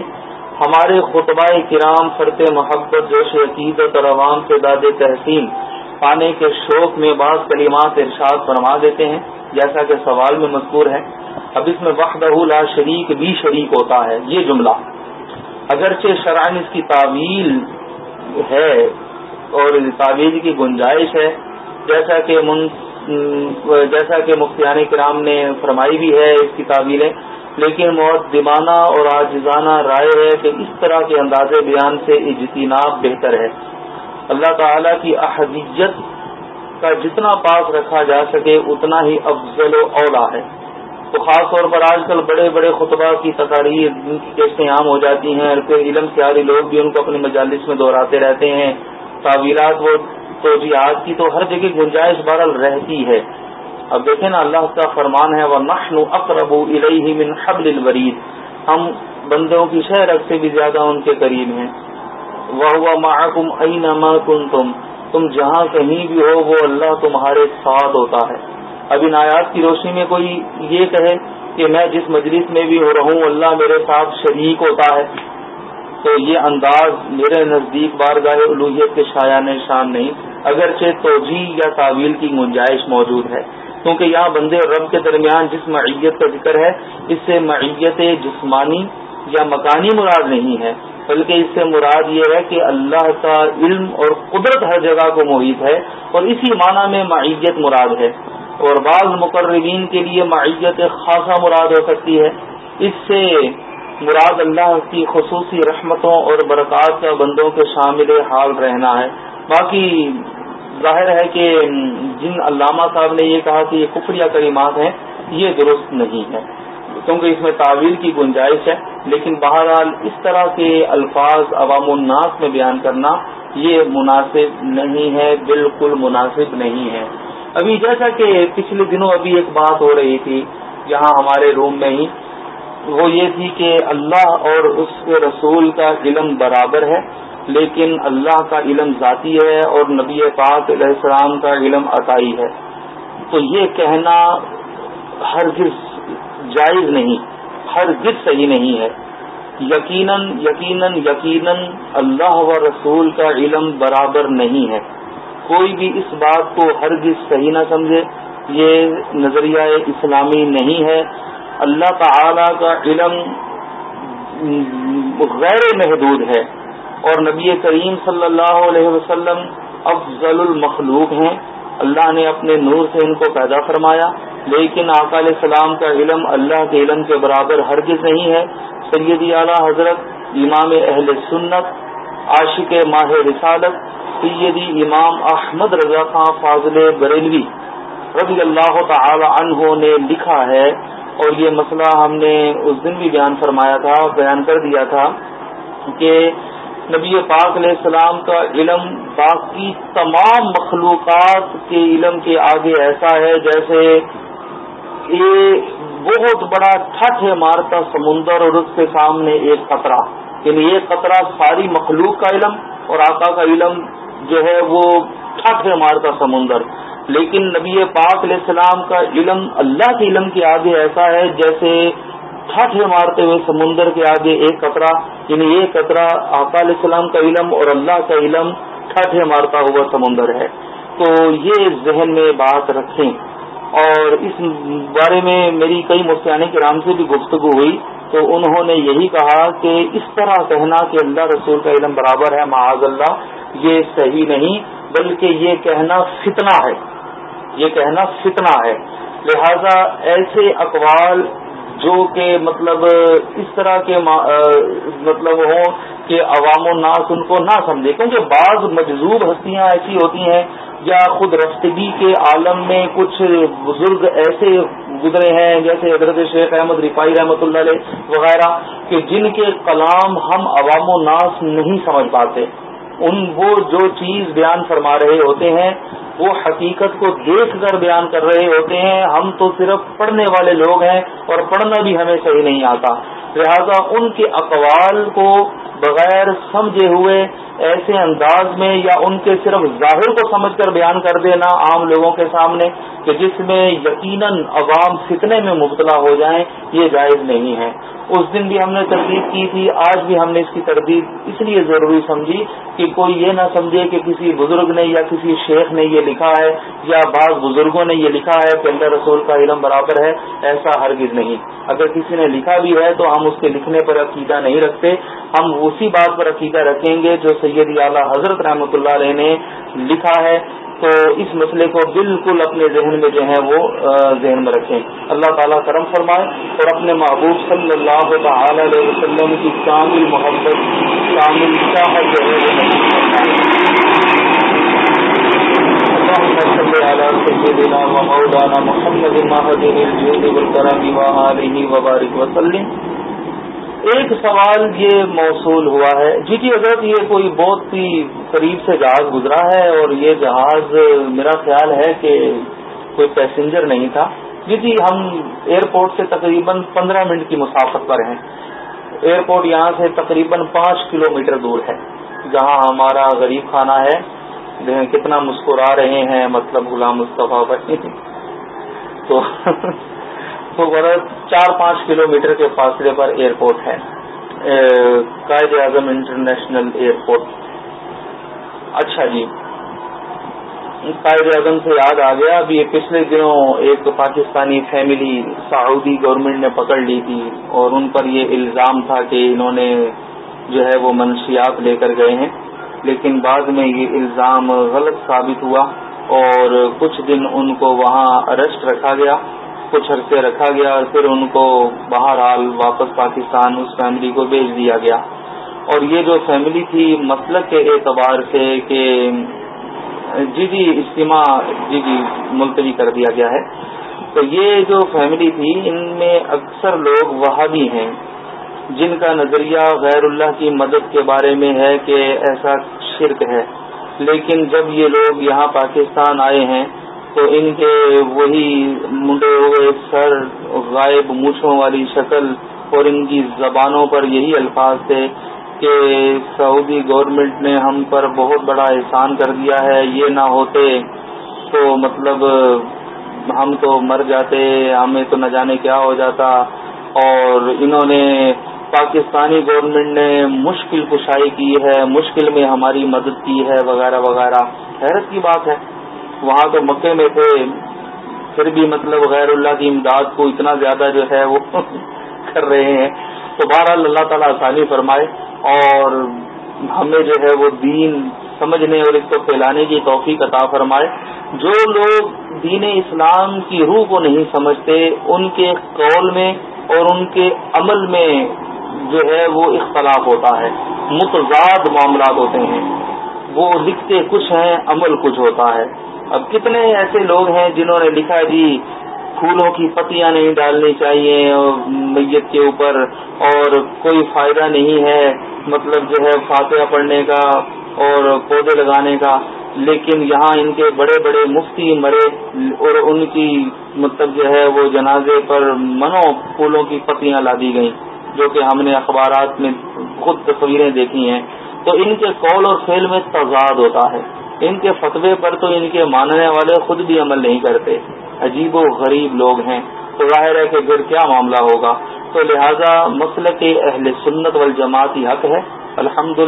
ہمارے خطبہ کرام فرت محبت، جوش عقیدت اور عوام سے داد تحسین پانے کے شوق میں بعض کلمات ارشاد فرما دیتے ہیں، جیسا کہ سوال میں مذکور ہے۔ اب اس میں وقت لا شریک بھی شریک ہوتا ہے، یہ جملہ۔ اگرچہ شرائن اس کی تعویل ہے اور تعویل کی گنجائش ہے۔ جیسا کہ من جیسا کہ مفتیان کرام نے فرمائی بھی ہے اس کی تعویلیں، لیکن موت معدمانہ اور آجزانہ رائے ہے کہ اس طرح کے انداز بیان سے اجتناب بہتر ہے۔ اللہ تعالی کی احدیت کا جتنا پاس رکھا جا سکے، اتنا ہی افضل و اولا ہے۔ تو خاص طور پر آج کل بڑے بڑے خطبہ کی تقاریر کیسے عام ہو جاتی ہیں اور پھر علم سے لوگ بھی ان کو اپنے مجالس میں دہراتے رہتے ہیں۔ تعویلات وہ تو آج کی تو ہر جگہ گنجائش بہرحال رہتی ہے۔ اب دیکھیں نا اللہ کا فرمان ہے وہ نخن اقرب من حبل الورید ہم بندوں کی شہر سے بھی زیادہ ان کے قریب ہیں۔ وہ ہوا محکم اینما کن تم تم جہاں کہیں بھی ہو، وہ اللہ تمہارے ساتھ ہوتا ہے۔ اب ان آیات کی روشنی میں کوئی یہ کہے کہ میں جس مجلس میں بھی ہو رہا ہوں اللہ میرے ساتھ شریک ہوتا ہے۔ تو یہ انداز میرے نزدیک بارگاہ الوحیت کے شایان شان نہیں، اگرچہ توجہ یا تعویل کی گنجائش موجود ہے۔ کیونکہ یہاں بندے اور رب کے درمیان جس معیت کا ذکر ہے، اس سے معیت جسمانی یا مکانی مراد نہیں ہے، بلکہ اس سے مراد یہ ہے کہ اللہ کا علم اور قدرت ہر جگہ کو محیط ہے، اور اسی معنی میں معیت مراد ہے۔ اور بعض مقررین کے لیے معیت خاصا مراد ہو سکتی ہے۔ اس سے مراد اللہ کی خصوصی رحمتوں اور برکات کا بندوں کے شامل حال رہنا ہے۔ باقی ظاہر ہے کہ جن علامہ صاحب نے یہ کہا کہ یہ کفریہ کریمات ہیں، یہ درست نہیں ہے کیونکہ اس میں تعویل کی گنجائش ہے، لیکن بہرحال اس طرح کے الفاظ عوام الناس میں بیان کرنا یہ مناسب نہیں ہے، بالکل مناسب نہیں ہے۔ ابھی جیسا کہ پچھلے دنوں ابھی ایک بات ہو رہی تھی، یہاں ہمارے روم میں ہی وہ یہ تھی کہ اللہ اور اس کے رسول کا علم برابر ہے، لیکن اللہ کا علم ذاتی ہے اور نبی پاک علیہ السلام کا علم عطائی ہے۔ تو یہ کہنا ہرگز جائز نہیں، ہرگز صحیح نہیں ہے۔ یقیناً یقیناً یقیناً اللہ و رسول کا علم برابر نہیں ہے۔ کوئی بھی اس بات کو ہرگز صحیح نہ سمجھے، یہ نظریہ اسلامی نہیں ہے۔ اللہ تعالی کا علم غیر محدود ہے اور نبی کریم صلی اللہ علیہ وسلم افضل المخلوق ہیں۔ اللہ نے اپنے نور سے ان کو پیدا فرمایا، لیکن آقا علیہ السلام کا علم اللہ کے علم کے برابر ہرگز نہیں ہے۔ سیدی اعلیٰ حضرت امام اہل سنت، عاشق ماہ رسالت، سیدی امام احمد رضا خان فاضل بریلوی رضی اللہ تعالی عنہ نے لکھا ہے۔ اور یہ مسئلہ ہم نے اس دن بھی بیان فرمایا تھا بیان کر دیا تھا کہ نبی پاک علیہ السلام کا علم باقی تمام مخلوقات کے علم کے آگے ایسا ہے جیسے یہ بہت بڑا ٹھٹ ہے مارتا سمندر اور اس کے سامنے ایک قطرہ۔ یعنی ایک قطرہ ساری مخلوق کا علم اور آقا کا علم جو ہے وہ ٹھٹ ہے مارتا سمندر۔ لیکن نبی پاک علیہ السلام کا علم اللہ کے علم کے آگے ایسا ہے جیسے ٹھٹ مارتے ہوئے سمندر کے آگے ایک قطرہ یعنی ایک قطرہ آقا علیہ السلام کا علم اور اللہ کا علم ٹھٹ مارتا ہوا سمندر ہے۔ تو یہ ذہن میں بات رکھیں۔ اور اس بارے میں میری کئی مفتیانی کرام سے بھی گفتگو ہوئی۔ تو انہوں نے یہی کہا کہ اس طرح کہنا کہ اللہ رسول کا علم برابر ہے، معاذ اللہ، یہ صحیح نہیں، بلکہ یہ کہنا فتنہ ہے۔ یہ کہنا فتنہ ہے۔ لہذا ایسے اقوال جو کہ مطلب اس طرح کے مطلب ہوں کہ عوام الناس ان کو نہ سمجھے۔ کیونکہ بعض مجذوب ہستیاں ایسی ہوتی ہیں یا خود رفتگی کے عالم میں کچھ بزرگ ایسے گزرے ہیں جیسے حضرت شیخ احمد رفائی رحمۃ اللہ علیہ وغیرہ کہ جن کے کلام ہم عوام و ناس نہیں سمجھ پاتے۔ ان وہ جو چیز بیان فرما رہے ہوتے ہیں وہ حقیقت کو دیکھ کر بیان کر رہے ہوتے ہیں، ہم تو صرف پڑھنے والے لوگ ہیں اور پڑھنا بھی ہمیں صحیح نہیں آتا۔ لہذا ان کے اقوال کو بغیر سمجھے ہوئے ایسے انداز میں یا ان کے صرف ظاہر کو سمجھ کر بیان کر دینا عام لوگوں کے سامنے کہ جس میں یقیناً عوام فتنے میں مبتلا ہو جائیں، یہ جائز نہیں ہے۔ اس دن بھی ہم نے تردید کی تھی، آج بھی ہم نے اس کی تردید اس لیے ضروری سمجھی کہ کوئی یہ نہ سمجھے کہ کسی بزرگ نے یا کسی شیخ نے یہ لکھا ہے یا بعض بزرگوں نے یہ لکھا ہے کہ اللہ رسول کا علم برابر ہے، ایسا ہرگز نہیں۔ اگر کسی نے لکھا بھی ہے تو ہم اس کے لکھنے پر عقیدہ نہیں رکھتے، ہم اسی بات پر عقیدہ رکھیں گے جو سید اعلیٰ حضرت رحمۃ اللہ علیہ نے لکھا ہے۔ تو اس مسئلے کو بالکل اپنے ذہن میں جو ہے وہ ذہن میں رکھیں۔ اللہ تعالیٰ کرم فرمائے اور اپنے محبوب صلی اللہ تعالی علیہ وسلم کی کامل محبت، کامل چاہت جو ہے وبارک وسلم ایک سوال یہ موصول ہوا ہے۔ جی جی حضرت، یہ کوئی بہت ہی قریب سے جہاز گزرا ہے اور یہ جہاز میرا خیال ہے کہ کوئی پیسنجر نہیں تھا۔ جی جی ہم ایئرپورٹ سے تقریباً پندرہ منٹ کی مسافت پر ہیں۔ ایئرپورٹ یہاں سے تقریباً پانچ کلو میٹر دور ہے، جہاں ہمارا غریب خانہ ہے۔ کتنا مسکرا رہے ہیں مطلب غلام مصطفیٰ بھائی۔ تو تو چار پانچ کلو میٹر کے فاصلے پر ایئرپورٹ ہے۔ Quaid Azam international airport. اچھا جی۔ قائد اعظم سے یاد آ گیا، ابھی پچھلے دنوں ایک پاکستانی فیملی سعودی گورنمنٹ نے پکڑ لی تھی اور ان پر یہ الزام تھا کہ انہوں نے جو ہے وہ منشیات لے کر گئے ہیں۔ لیکن بعد میں یہ الزام غلط ثابت ہوا اور کچھ دن ان کو وہاں ارسٹ رکھا گیا۔ کچھ عرصے رکھا گیا اور پھر ان کو بہرحال واپس پاکستان اس فیملی کو بھیج دیا گیا۔ اور یہ جو فیملی تھی، مسلک کے اعتبار سے کہ جی جی اجتماع جی جی ملتوی کر دیا گیا ہے۔ تو یہ جو فیملی تھی، ان میں اکثر لوگ وہابی ہیں، جن کا نظریہ غیر اللہ کی مدد کے بارے میں ہے کہ ایسا شرک ہے۔ لیکن جب یہ لوگ یہاں پاکستان آئے ہیں تو ان کے وہی منڈے ہوئے سر غائب مونچھوں والی شکل اور ان کی زبانوں پر یہی الفاظ تھے کہ سعودی گورنمنٹ نے ہم پر بہت بڑا احسان کر دیا ہے، یہ نہ ہوتے تو مطلب ہم تو مر جاتے، ہمیں تو نہ جانے کیا ہو جاتا۔ اور انہوں نے پاکستانی گورنمنٹ نے مشکل کشائی کی ہے، مشکل میں ہماری مدد کی ہے، وغیرہ وغیرہ۔ حیرت کی بات ہے۔ وہاں تو مکے میں تھے، پھر بھی مطلب غیر اللہ کی امداد کو اتنا زیادہ جو ہے وہ کر رہے ہیں۔ تو بہرحال اللہ تعالیٰ آسانی فرمائے اور ہمیں جو ہے وہ دین سمجھنے اور اس کو پھیلانے کی توفیق عطا فرمائے۔ جو لوگ دین اسلام کی روح کو نہیں سمجھتے، ان کے قول میں اور ان کے عمل میں جو ہے وہ اختلاف ہوتا ہے۔ متضاد معاملات ہوتے ہیں۔ وہ لکھتے کچھ ہیں، عمل کچھ ہوتا ہے۔ اب کتنے ایسے لوگ ہیں جنہوں نے لکھا جی پھولوں کی پتیاں نہیں ڈالنی چاہیے، میت کے اوپر، اور کوئی فائدہ نہیں ہے مطلب جو ہے فاتحہ پڑھنے کا اور پودے لگانے کا۔ لیکن یہاں ان کے بڑے بڑے مفتی مرے اور ان کی مطلب جو ہے وہ جنازے پر منو پھولوں کی پتیاں لا دی گئیں، جو کہ ہم نے اخبارات میں خود تصویریں دیکھی ہیں۔ تو ان کے قول اور فیل میں تضاد ہوتا ہے۔ ان کے فتوے پر تو ان کے ماننے والے خود بھی عمل نہیں کرتے۔ عجیب و غریب لوگ ہیں۔ تو ظاہر ہے کہ پھر کیا معاملہ ہوگا؟ تو لہذا مسئلہ کے اہل سنت والجماعت حق ہے۔ الحمد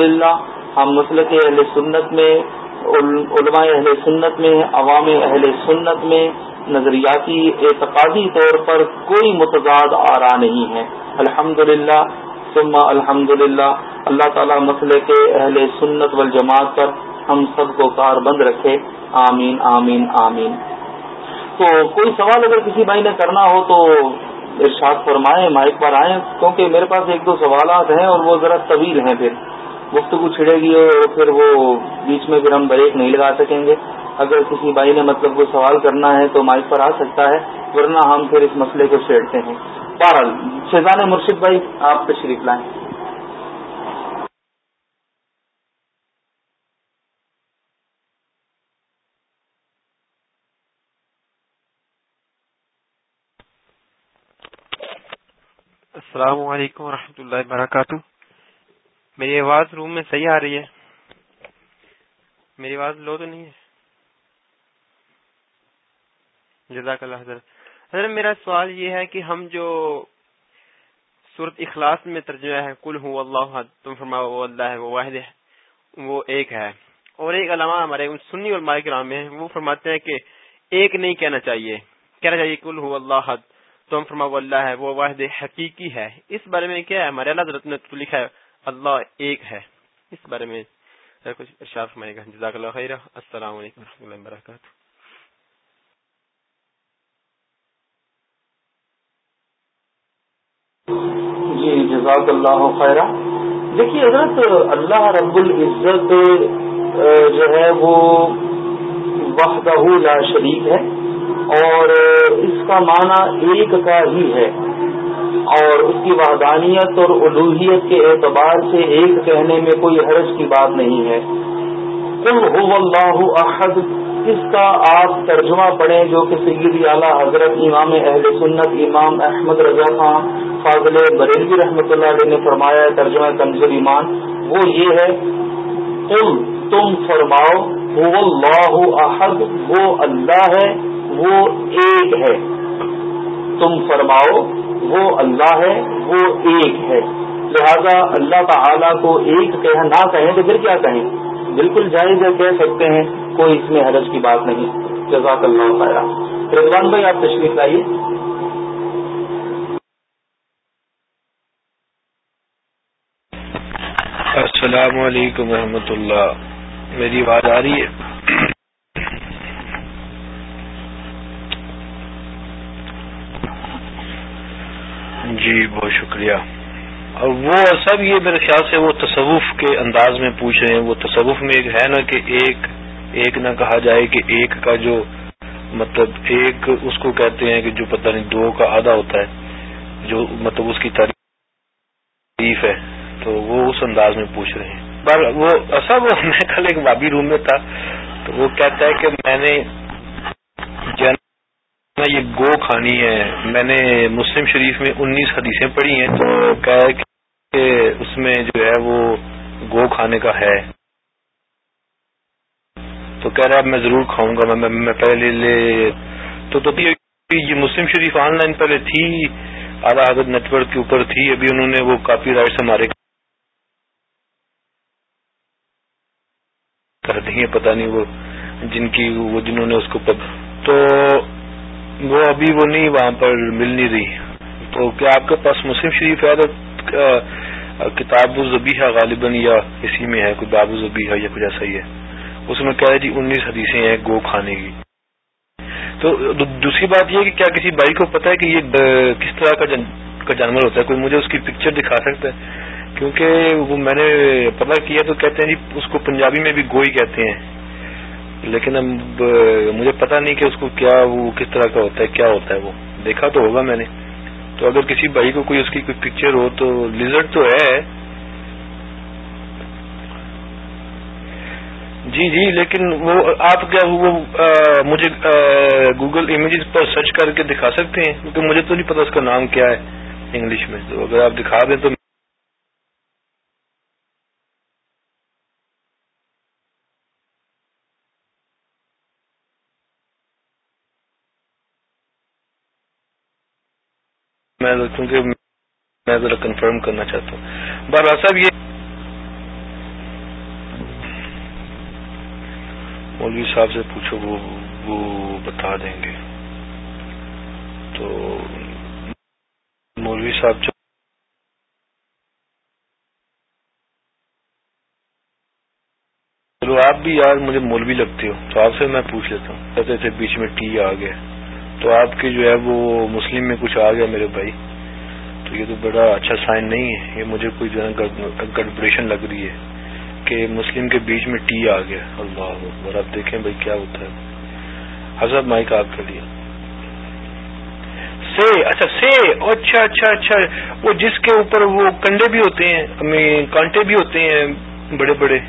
ہم مسئلہ کے اہل سنت میں علماء اہل سنت میں، عوام اہل سنت میں نظریاتی اعتقادی طور پر کوئی متضاد آ رہا نہیں ہے۔ الحمد للہ الحمد للہ اللہ تعالیٰ مسئلے کے اہل سنت والجماعت پر ہم سب کو کار بند رکھے۔ آمین آمین آمین۔ تو کوئی سوال اگر کسی بھائی نے کرنا ہو تو ارشاد فرمائیں، مائک پر آئیں، کیونکہ میرے پاس ایک دو سوالات ہیں اور وہ ذرا طویل ہیں پھر۔ گفتگو چھڑے گی اور پھر وہ بیچ میں پھر ہم بریک نہیں لگا سکیں گے۔ اگر کسی بھائی نے مطلب کوئی سوال کرنا ہے تو مائک پر آ سکتا ہے، ورنہ ہم پھر اس مسئلے کو چھیڑتے ہیں۔ بہرحال شیزان مرشد بھائی، آپ تشریف لائیں۔ السلام علیکم ورحمۃ اللہ وبرکاتہ۔ میری آواز روم میں صحیح آ رہی ہے۔ میری آواز لو تو نہیں ہے۔ جزاک اللہ حضرت۔ حضرت، میرا سوال یہ ہے کہ ہم جو صورت اخلاص میں ترجمہ ہے کل ہوں اللہ، تم فرما وہ اللہ ہے، وہ واحد ہے، وہ ایک ہے۔ اور ایک علامہ ہمارے سنی اور مالک رام میں وہ فرماتے ہیں کہ ایک نہیں کہنا چاہیے۔ کہنا چاہیے کل ہوں اللہ حد تم فرما اللہ ہے، وہ واحد حقیقی ہے۔ اس بارے میں کیا ہے؟ ہمارے اللہ حضرت نے لکھا ہے، اللہ ایک ہے۔ اس بارے میں کچھ ارشاد فرمائے گا۔ جزاک اللہ خیر السلام علیکم و رحمۃ اللہ وبرکاتہ۔ جی جزاک اللہ خیر دیکھیے حضرت، اللہ رب العزت جو ہے، وہ وحدہ لا شریک ہے۔ اور اس کا معنی ایک کا ہی ہے۔ اور اس کی وحدانیت اور الوحیت کے اعتبار سے ایک کہنے میں کوئی حرج کی بات نہیں ہے۔ کل ہو اللہ احد اس کا آپ ترجمہ پڑھیں جو کہ سیدی اعلیٰ حضرت امام اہل سنت امام احمد رضا خان، فاضل بریلوی رحمۃ اللہ علیہ نے فرمایا ہے، ترجمہ کنزل ایمان۔ وہ یہ ہے کل تم فرماؤ ہو اللہ احد، وہ اللہ ہے۔ وہ ایک ہے۔ تم فرماؤ، وہ اللہ ہے، وہ ایک ہے۔ لہذا اللہ تعالی کو ایک کہ نہ کہیں تو پھر کیا کہیں؟ بالکل جائز ہے، کہہ سکتے ہیں، کوئی اس میں حرج کی بات نہیں۔ جزاک اللہ خیر رضوان بھائی، آپ تشریف لائیے۔ السلام علیکم و رحمۃ اللہ۔ میری آواز آ رہی ہے؟ جی بہت شکریہ۔ اور وہ سب یہ میرے خیال سے وہ تصوف کے انداز میں پوچھ رہے ہیں۔ وہ تصوف میں ایک ہے نا کہ ایک ایک نہ کہا جائے کہ ایک کا جو مطلب ایک اس کو کہتے ہیں کہ جو پتہ نہیں دو کا آدھا ہوتا ہے، جو مطلب اس کی تعریف ہے۔ تو وہ اس انداز میں پوچھ رہے ہیں۔ پر وہ ایسا وہ میں کل ایک بابی روم میں تھا، تو وہ کہتا ہے کہ میں نے یہ گو کھانی ہے۔ میں نے مسلم شریف میں انیس حدیثیں پڑھی ہیں۔ تو کہا کہ اس میں جو ہے وہ گو کھانے کا ہے۔ تو کہہ رہا میں ضرور کھاؤں گا۔ میں پہلے لے تو تو یہ مسلم شریف آن لائن پہلے تھی، اعلیٰ حضرت نیٹ ورک کے اوپر تھی۔ ابھی انہوں نے وہ کاپی رائٹ ہمارے کر دی ہیں۔ پتہ نہیں وہ جن کی وہ جنہوں نے اس کو تو وہ ابھی وہ نہیں، وہاں پر مل نہیں رہی۔ تو کیا آپ کے پاس مسلم شریف ہے تو کتاب الزبی غالباً یا اسی میں ہے، کوئی باب الزبی یا کچھ ایسا ہی ہے۔ اس میں کہہ رہے جی انیس حدیثیں ہیں گو کھانے کی۔ تو دوسری بات یہ کہ کیا کسی بھائی کو پتا ہے کہ یہ کس طرح کا جانور ہوتا ہے؟ کوئی مجھے اس کی پکچر دکھا سکتا ہے؟ کیونکہ وہ میں نے پتا کیا تو کہتے ہیں جی اس کو پنجابی میں بھی گوئی کہتے ہیں۔ لیکن اب مجھے پتا نہیں کہ اس کو کیا وہ کس طرح کا ہوتا ہے، کیا ہوتا ہے وہ۔ دیکھا تو ہوگا میں نے۔ تو اگر کسی بھائی کو کوئی اس کی کوئی پکچر ہو تو لیزرٹ تو ہے۔ جی جی لیکن وہ آپ کیا وہ مجھے گوگل امیجز پر سرچ کر کے دکھا سکتے ہیں۔ کیونکہ مجھے تو نہیں پتا اس کا نام کیا ہے انگلش میں۔ تو اگر آپ دکھا دیں تو میں کیونکہ میں ذرا کنفرم کرنا چاہتا ہوں۔ بارہ صاحب، یہ مولوی صاحب سے پوچھو، وہ وہ بتا دیں گے۔ تو مولوی صاحب چلو، آپ بھی یار مجھے مولوی لگتے ہو، تو آپ سے میں پوچھ لیتا ہوں۔ کہتے تھے بیچ میں ٹی آ گیا۔ تو آپ کے جو ہے وہ مسلم میں کچھ آ گیا میرے بھائی، تو یہ تو بڑا اچھا سائن نہیں ہے، یہ مجھے کوئی جو ہے گڑبڑیشن لگ رہی ہے کہ مسلم کے بیچ میں ٹی آ گیا۔ اللہ اکبر، آپ دیکھیں بھائی کیا ہوتا ہے۔ حضرت مائک آپ کے لیے۔ سے اچھا سے اچھا اچھا اچھا۔ وہ جس کے اوپر وہ کنڈے بھی ہوتے ہیں کانٹے بھی ہوتے ہیں بڑے بڑے۔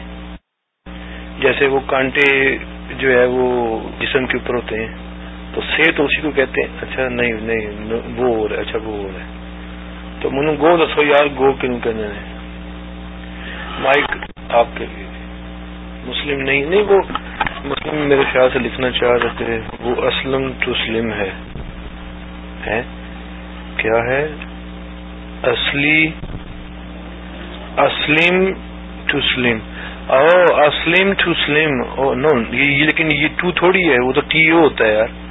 جیسے وہ کانٹے جو ہے وہ جسم کے اوپر ہوتے ہیں۔ تو سے تو اسی کو کہتے ہیں اچھا نہیں نہیں وہ ہو رہا ہے اچھا وہ ہو رہا ہے۔ تو منو گو دسو یار، گو کیوں کہنے مائک آپ کے لیے۔ مسلم نہیں نہیں، وہ مسلم میرے خیال سے لکھنا چاہ رہے تھے، وہ اسلم ٹو سلم ہے۔ کیا ہے؟ اصلی، اسلم ٹو سلم۔ او اسلم ٹو سلم۔ نو لیکن یہ ٹو تھوڑی ہے، وہ تو ٹی او ہوتا ہے یار۔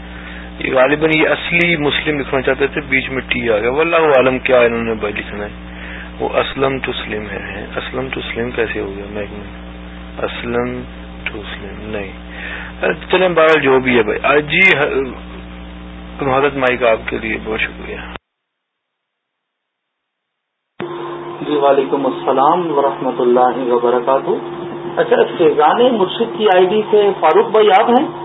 یہ غالباً یہ اصلی مسلم لکھنا چاہتے تھے، بیچ میں ٹی آ گیا۔ واللہ عالم کیا انہوں نے بھائی لکھنا ہے۔ وہ اسلم تو سلم ہے اسلم تو سلم کیسے ہو گیا؟ میں اسلم ٹوسلم نہیں۔ چلیں بہرحال جو بھی ہے بھائی۔ جی حضرت مائک آپ کے لیے بہت شکریہ۔ جی وعلیکم السلام ورحمۃ اللہ وبرکاتہ۔ اچھا فیضان مرشد کی آئی ڈی سے فاروق بھائی آپ ہیں؟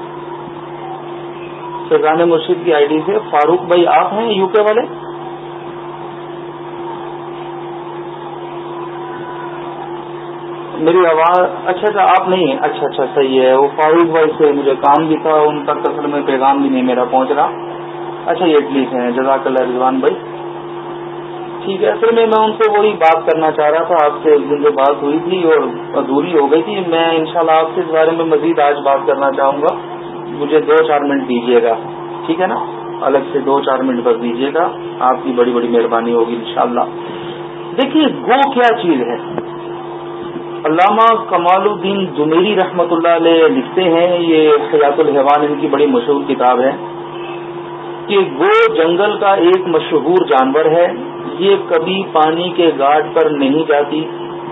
فیضان مرشد کی آئی ڈی سے، فاروق بھائی آپ ہیں یو کے والے؟ میری آواز اچھا اچھا آپ نہیں ہیں؟ اچھا اچھا صحیح ہے۔ وہ فاروق بھائی سے مجھے کام بھی تھا، ان کا اصل میں پیغام بھی نہیں میرا پہنچ رہا۔ اچھا یہ پلیز ہیں جزاک اللہ رضوان بھائی۔ ٹھیک ہے، اصل میں میں ان سے وہی بات کرنا چاہ رہا تھا۔ آپ سے ایک دن جو بات ہوئی تھی اور ادھوری ہو گئی تھی، میں انشاءاللہ آپ سے اس بارے میں مزید آج بات کرنا چاہوں گا۔ مجھے دو چار منٹ دیجیے گا، ٹھیک ہے نا؟ الگ سے دو چار منٹ بس دیجیے گا، آپ کی بڑی بڑی مہربانی ہوگی انشاءاللہ۔ دیکھیے گو کیا چیز ہے؟ علامہ کمال الدین زمیری رحمۃ اللہ علیہ لکھتے ہیں، یہ حیات الحوان ان کی بڑی مشہور کتاب ہے کہ گو جنگل کا ایک مشہور جانور ہے، یہ کبھی پانی کے گاٹ پر نہیں جاتی۔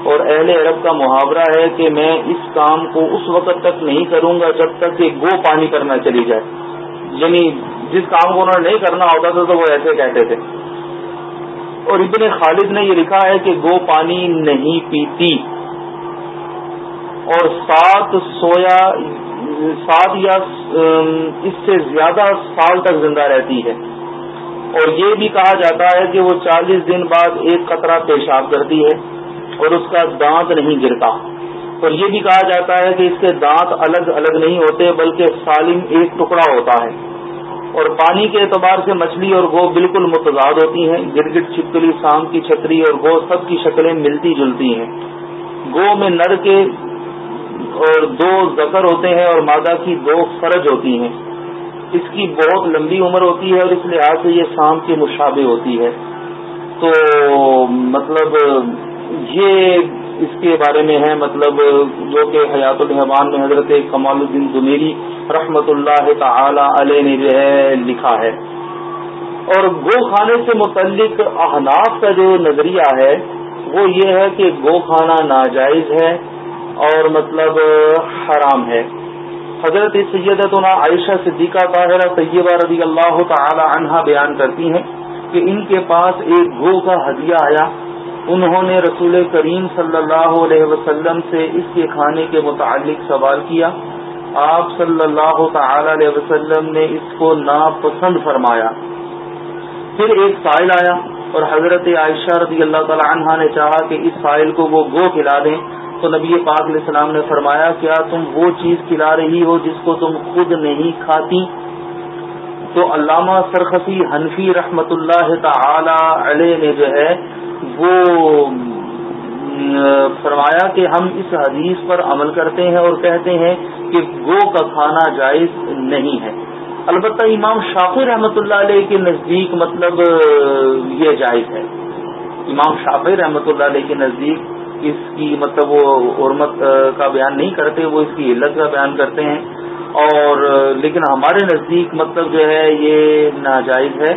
اور اہل عرب کا محاورہ ہے کہ میں اس کام کو اس وقت تک نہیں کروں گا جب تک کہ گو پانی کرنا چلی جائے۔ یعنی جس کام کو انہوں نے نہیں کرنا ہوتا تھا تو وہ ایسے کہتے تھے۔ اور ابن خالد نے یہ لکھا ہے کہ گو پانی نہیں پیتی۔ اور سات سویا، سات یا اس سے زیادہ سال تک زندہ رہتی ہے۔ اور یہ بھی کہا جاتا ہے کہ وہ چالیس دن بعد ایک قطرہ پیشاب کرتی ہے۔ اور اس کا دانت نہیں گرتا۔ اور یہ بھی کہا جاتا ہے کہ اس کے دانت الگ الگ نہیں ہوتے، بلکہ سالم ایک ٹکڑا ہوتا ہے۔ اور پانی کے اعتبار سے مچھلی اور گو بالکل متضاد ہوتی ہیں۔ گرگٹ چھپکلی سام کی چھتری اور گو سب کی شکلیں ملتی جلتی ہیں۔ گو میں نر کے اور دو زکر ہوتے ہیں اور مادہ کی دو فرج ہوتی ہیں۔ اس کی بہت لمبی عمر ہوتی ہے اور اس لحاظ سے یہ شام کی مشابے ہوتی ہے۔ تو مطلب یہ اس کے بارے میں ہے مطلب جو کہ حیات الحمان میں حضرت کمال الدین زمیری رحمت اللہ تعالی علیہ نے جو ہے لکھا ہے۔ اور گو کھانے سے متعلق احناف کا جو نظریہ ہے، وہ یہ ہے کہ گو کھانا ناجائز ہے اور مطلب حرام ہے۔ حضرت سیدتنا عائشہ صدیقہ طاہرہ طیبہ رضی اللہ تعالی عنہا بیان کرتی ہیں کہ ان کے پاس ایک گو کا ہدیہ آیا۔ انہوں نے رسول کریم صلی اللہ علیہ وسلم سے اس کے کھانے کے متعلق سوال کیا۔ آپ صلی اللہ تعالی علیہ وسلم نے اس کو ناپسند فرمایا۔ پھر ایک سائل آیا اور حضرت عائشہ رضی اللہ تعالی عنہا نے چاہا کہ اس سائل کو وہ گو کھلا دیں۔ تو نبی پاک علیہ السلام نے فرمایا، کیا تم وہ چیز کھلا رہی ہو جس کو تم خود نہیں کھاتی؟ تو علامہ سرخسی حنفی رحمت اللہ تعالی علیہ نے جو ہے وہ فرمایا کہ ہم اس حدیث پر عمل کرتے ہیں اور کہتے ہیں کہ گو کا کھانا جائز نہیں ہے۔ البتہ امام شافی رحمت اللہ علیہ کے نزدیک مطلب یہ جائز ہے۔ امام شافی رحمت اللہ علیہ کے نزدیک اس کی مطلب وہ حرمت کا بیان نہیں کرتے، وہ اس کی علت کا بیان کرتے ہیں۔ اور لیکن ہمارے نزدیک مطلب جو ہے، یہ ناجائز ہے۔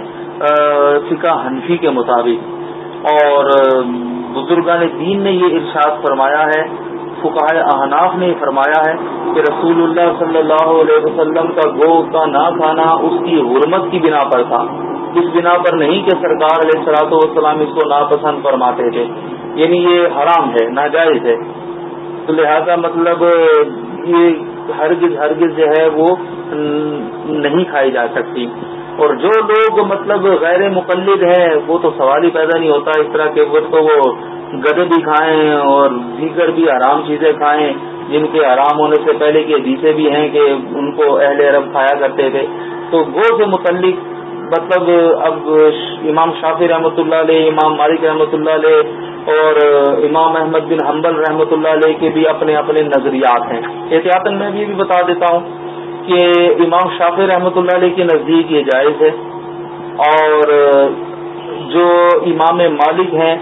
فقہ حنفی کے مطابق۔ اور بزرگان دین نے یہ ارشاد فرمایا ہے فقہ احناف نے فرمایا ہے کہ رسول اللہ صلی اللہ علیہ وسلم کا گو کا نہ کھانا اس کی حرمت کی بنا پر تھا۔ اس بنا پر نہیں کہ سرکار علیہ سلاط والسلام اس کو ناپسند فرماتے تھے۔ یعنی یہ حرام ہے، ناجائز ہے۔ تو لہذا مطلب یہ ہرگز ہرگز جو ہے وہ نہیں کھائی جا سکتی۔ اور جو لوگ مطلب غیر مقلد ہیں، وہ تو سوال ہی پیدا نہیں ہوتا اس طرح کے وہ تو وہ گدے بھی کھائیں اور دیگر بھی آرام چیزیں کھائیں، جن کے آرام ہونے سے پہلے کے حدیثیں بھی ہیں کہ ان کو اہل عرب کھایا کرتے تھے۔ تو گو سے متعلق مطلب اب امام شافی رحمۃ اللہ علیہ، امام مالک رحمۃ اللہ علیہ اور امام احمد بن حنبل رحمۃ اللہ علیہ کے بھی اپنے اپنے نظریات ہیں۔ احتیاط میں بھی بتا دیتا ہوں کہ امام شافی رحمۃ اللہ علیہ کے نزدیک یہ جائز ہے اور جو امام مالک ہیں،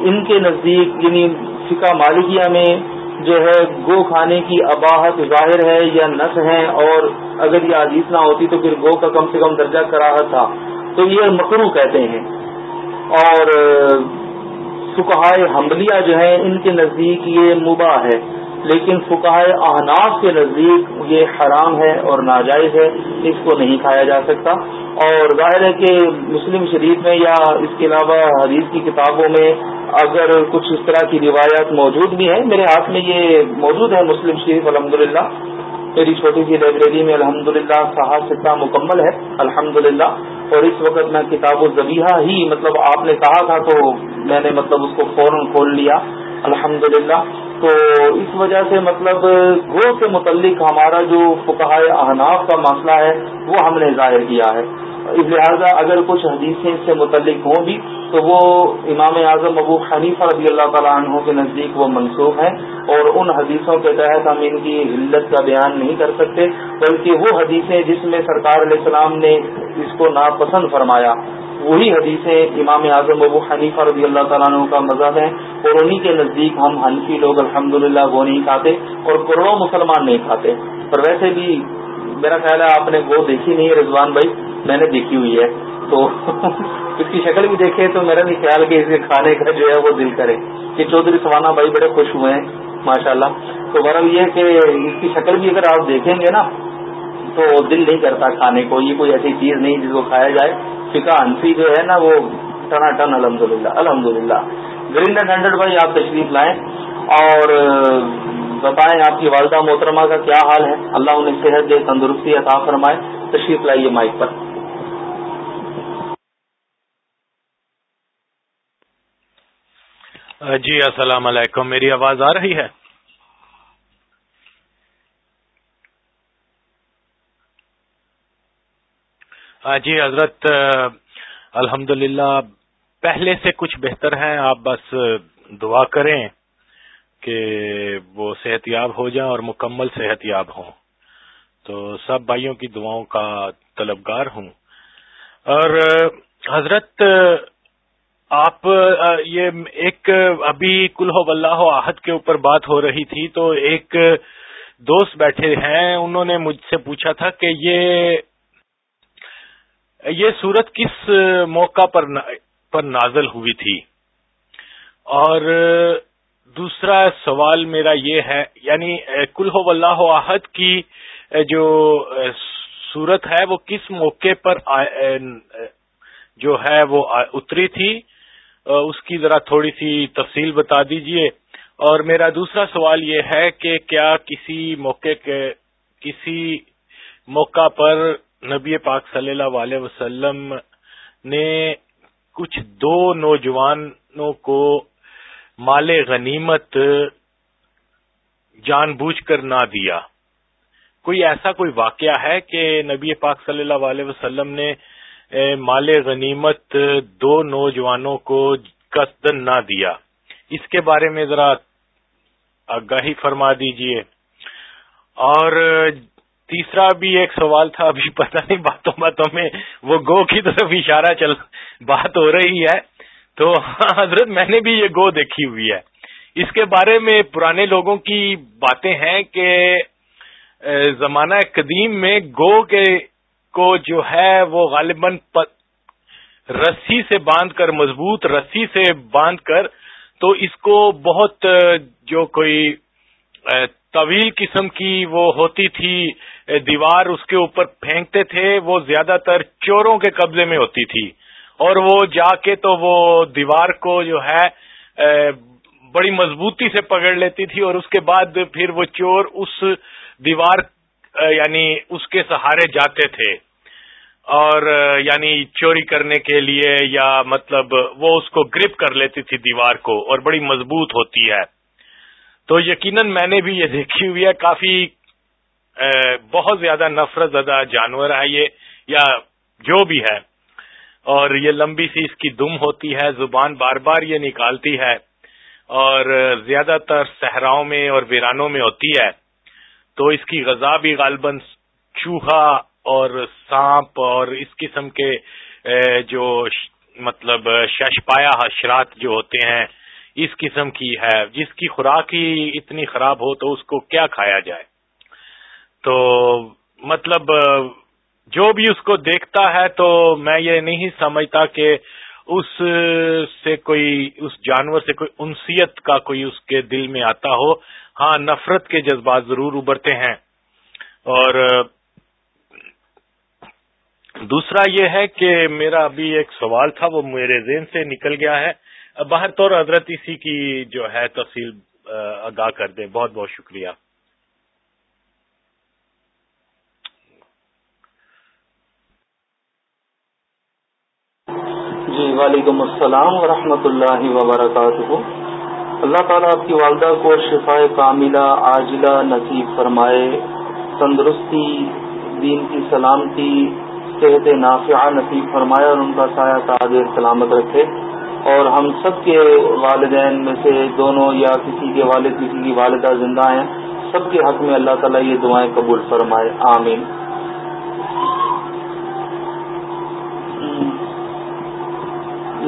ان کے نزدیک یعنی فقہ مالکیہ میں جو ہے، گو کھانے کی اباہت ظاہر ہے یا نس ہے اور اگر یہ عزیز نہ ہوتی تو پھر گو کا کم سے کم درجہ کراہت تھا۔ تو یہ مکرو کہتے ہیں۔ اور سکھائے حملیہ جو ہیں، ان کے نزدیک یہ مباح ہے۔ لیکن فکاہ احناف کے نزدیک یہ حرام ہے اور ناجائز ہے، اس کو نہیں کھایا جا سکتا۔ اور ظاہر ہے کہ مسلم شریف میں یا اس کے علاوہ حدیث کی کتابوں میں اگر کچھ اس طرح کی روایات موجود بھی ہیں، میرے ہاتھ میں یہ موجود ہے مسلم شریف الحمد میری چھوٹی سی لائبریری میں الحمد للہ صاحب سکہ مکمل ہے الحمد اور اس وقت میں کتاب و زبیحہ ہی مطلب آپ نے کہا تھا تو میں نے مطلب اس کو فوراً کھول لیا۔ الحمد تو اس وجہ سے مطلب گو سے متعلق ہمارا جو فکہ احناف کا مسئلہ ہے، وہ ہم نے ظاہر کیا ہے۔ لہٰذا اگر کچھ حدیثیں اس سے متعلق ہوں بھی، تو وہ امام اعظم ابو حنیفہ رضی اللہ تعالیٰ عنہ کے نزدیک وہ منسوخ ہیں اور ان حدیثوں کے تحت ہم ان کی علت کا بیان نہیں کر سکتے، بلکہ وہ حدیثیں جس میں سرکار علیہ السلام نے اس کو ناپسند فرمایا، وہی حدیثیں امام اعظم ابو حنیفہ رضی اللہ تعالیٰ عنہ کا مذہب ہے اور انہی کے نزدیک ہم حنفی لوگ الحمد للہ وہ نہیں کھاتے اور کروڑوں مسلمان نہیں کھاتے۔ پر ویسے بھی میرا خیال ہے آپ نے وہ دیکھی نہیں ہے، رضوان بھائی۔ میں نے دیکھی ہوئی ہے۔ تو اس کی شکل بھی دیکھے تو میرا بھی خیال کہ اسے کھانے کا جو ہے وہ دل کرے۔ کہ چودھری سوانا بھائی بڑے خوش ہوئے ہیں ماشاء اللہ تو غرض یہ کہ اس کی شکل بھی اگر آپ دیکھیں گے نا، تو دل نہیں کرتا کھانے کو۔ یہ کوئی ایسی چیز نہیں جس کو کھایا جائے۔ فکا انفی جو ہے نا، وہ ٹنا ٹن الحمد للہ الحمد للہ گرین ہنڈریڈ بھائی آپ تشریف لائیں۔ اور بتائیں آپ کی والدہ محترمہ کا کیا حال ہے۔ اللہ انہیں صحت دے، تندرستی عطا فرمائے۔ تشریف لائیے مائک پر۔ جی السلام علیکم، میری آواز آ رہی ہے؟ جی حضرت الحمد پہلے سے کچھ بہتر ہیں، آپ بس دعا کریں کہ وہ صحت یاب ہو جائیں اور مکمل صحت یاب ہوں۔ تو سب بھائیوں کی دعاؤں کا طلبگار ہوں۔ اور حضرت آپ یہ ایک، ابھی کلو اللہ آہد کے اوپر بات ہو رہی تھی، تو ایک دوست بیٹھے ہیں، انہوں نے مجھ سے پوچھا تھا کہ یہ یہ صورت کس موقع پر پر نازل ہوئی تھی؟ اور دوسرا سوال میرا یہ ہے یعنی کلو اللہ آہد کی، جو صورت ہے، وہ کس موقع پر جو ہے، وہ اتری تھی؟ اس کی ذرا تھوڑی سی تفصیل بتا دیجیے۔ اور میرا دوسرا سوال یہ ہے کہ کیا کسی موقع کے، کسی موقع پر نبی پاک صلی اللہ علیہ وسلم نے کچھ دو نوجوانوں کو مال غنیمت جان بوجھ کر نہ دیا؟ کوئی ایسا کوئی واقعہ ہے کہ نبی پاک صلی اللہ علیہ وسلم نے مال غنیمت، دو نوجوانوں کو قصدن نہ دیا۔ اس کے بارے میں ذرا آگاہی فرما دیجیے۔ اور تیسرا بھی ایک سوال تھا، ابھی پتہ نہیں، باتوں باتوں میں وہ گو کی طرف اشارہ چل، بات ہو رہی ہے۔ تو حضرت، میں نے بھی یہ گو دیکھی ہوئی ہے۔ اس کے بارے میں پرانے لوگوں کی باتیں ہیں کہ زمانہ قدیم میں گو کے کو جو ہے وہ غالباً رسی سے باندھ کر، مضبوط رسی سے باندھ کر، تو اس کو بہت جو کوئی طویل قسم کی وہ ہوتی تھی دیوار اس کے اوپر پھینکتے تھے، وہ زیادہ تر چوروں کے قبضے میں ہوتی تھی۔ اور وہ جا کے تو وہ دیوار کو جو ہے بڑی مضبوطی سے پکڑ لیتی تھی، اور اس کے بعد پھر وہ چور اس دیوار یعنی اس کے سہارے جاتے تھے اور یعنی چوری کرنے کے لیے یا مطلب وہ اس کو گرپ کر لیتی تھی دیوار کو اور بڑی مضبوط ہوتی ہے۔ تو یقیناً میں نے بھی یہ دیکھی ہوئی ہے، کافی بہت زیادہ نفرت زدہ جانور ہے یہ، یا جو بھی ہے۔ اور یہ لمبی سی اس کی دم ہوتی ہے، زبان بار بار یہ نکالتی ہے اور زیادہ تر صحراؤں میں اور ویرانوں میں ہوتی ہے۔ تو اس کی غذا بھی غالباً چوہا اور سانپ اور اس قسم کے جو مطلب شش پایا حشرات جو ہوتے ہیں، اس قسم کی ہے۔ جس کی خوراک ہی اتنی خراب ہو تو اس کو کیا کھایا جائے؟ تو مطلب جو بھی اس کو دیکھتا ہے تو میں یہ نہیں سمجھتا کہ اس سے کوئی، اس جانور سے کوئی انسیت کا کوئی اس کے دل میں آتا ہو۔ ہاں نفرت کے جذبات ضرور ابھرتے ہیں۔ اور دوسرا یہ ہے کہ میرا ابھی ایک سوال تھا، وہ میرے ذہن سے نکل گیا ہے۔ باہر طور حضرت اسی کی جو ہے تفصیل آگاہ کر دیں۔ بہت بہت شکریہ۔ جی وعلیکم السلام ورحمۃ اللہ وبرکاتہ۔ اللہ تعالیٰ آپ کی والدہ کو شفا کاملہ، عاجلہ نصیب فرمائے، تندرستی، دین کی سلامتی، صحت نافعہ نصیب فرمائے اور ان کا سایہ تاج سلامت رکھے۔ اور ہم سب کے والدین میں سے دونوں یا کسی کے والد، کسی کی والدہ زندہ ہیں، سب کے حق میں اللہ تعالیٰ یہ دعائیں قبول فرمائے۔ آمین۔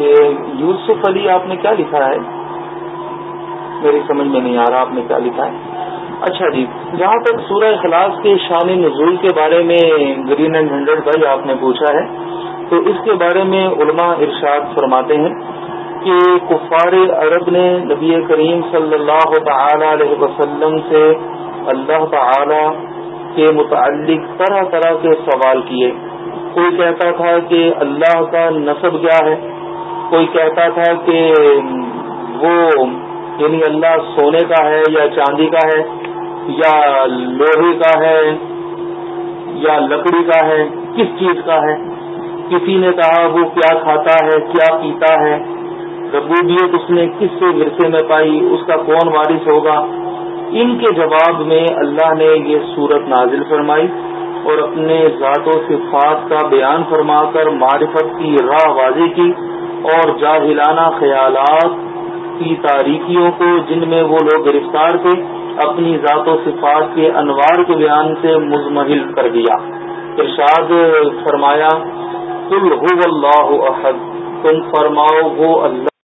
یہ یوسف علی آپ نے کیا لکھا ہے؟ میری سمجھ میں نہیں آ رہا، آپ نے کیا لکھا ہے؟ اچھا جی جہاں تک سورہ اخلاص کے شان نزول کے بارے میں گرین اینڈ ہنڈریڈ بھائی آپ نے پوچھا ہے۔ تو اس کے بارے میں علماء ارشاد فرماتے ہیں کہ کفار عرب نے نبی کریم صلی اللہ تعالی علیہ وسلم سے اللہ تعالی کے متعلق طرح طرح کے سوال کیے۔ کوئی کہتا تھا کہ اللہ کا نصب کیا ہے؟ کوئی کہتا تھا کہ وہ یعنی اللہ سونے کا ہے یا چاندی کا ہے یا لوہے کا ہے یا لکڑی کا ہے، کس چیز کا ہے؟ کسی نے کہا وہ کیا کھاتا ہے، کیا پیتا ہے؟ ربوبیت اس نے کس سے ورثے میں پائی؟ اس کا کون وارث ہوگا؟ ان کے جواب میں اللہ نے یہ صورت نازل فرمائی اور اپنے ذات و صفات کا بیان فرما کر معرفت کی راہ واضح کی اور جاہلانہ خیالات کی تاریخیوں کو جن میں وہ لوگ گرفتار تھے، اپنی ذات و صفات کے انوار کے بیان سے مزمحل کر دیا۔ ارشاد فرمایا، قل هو اللہ احد تم فرماؤ، وہ اللہ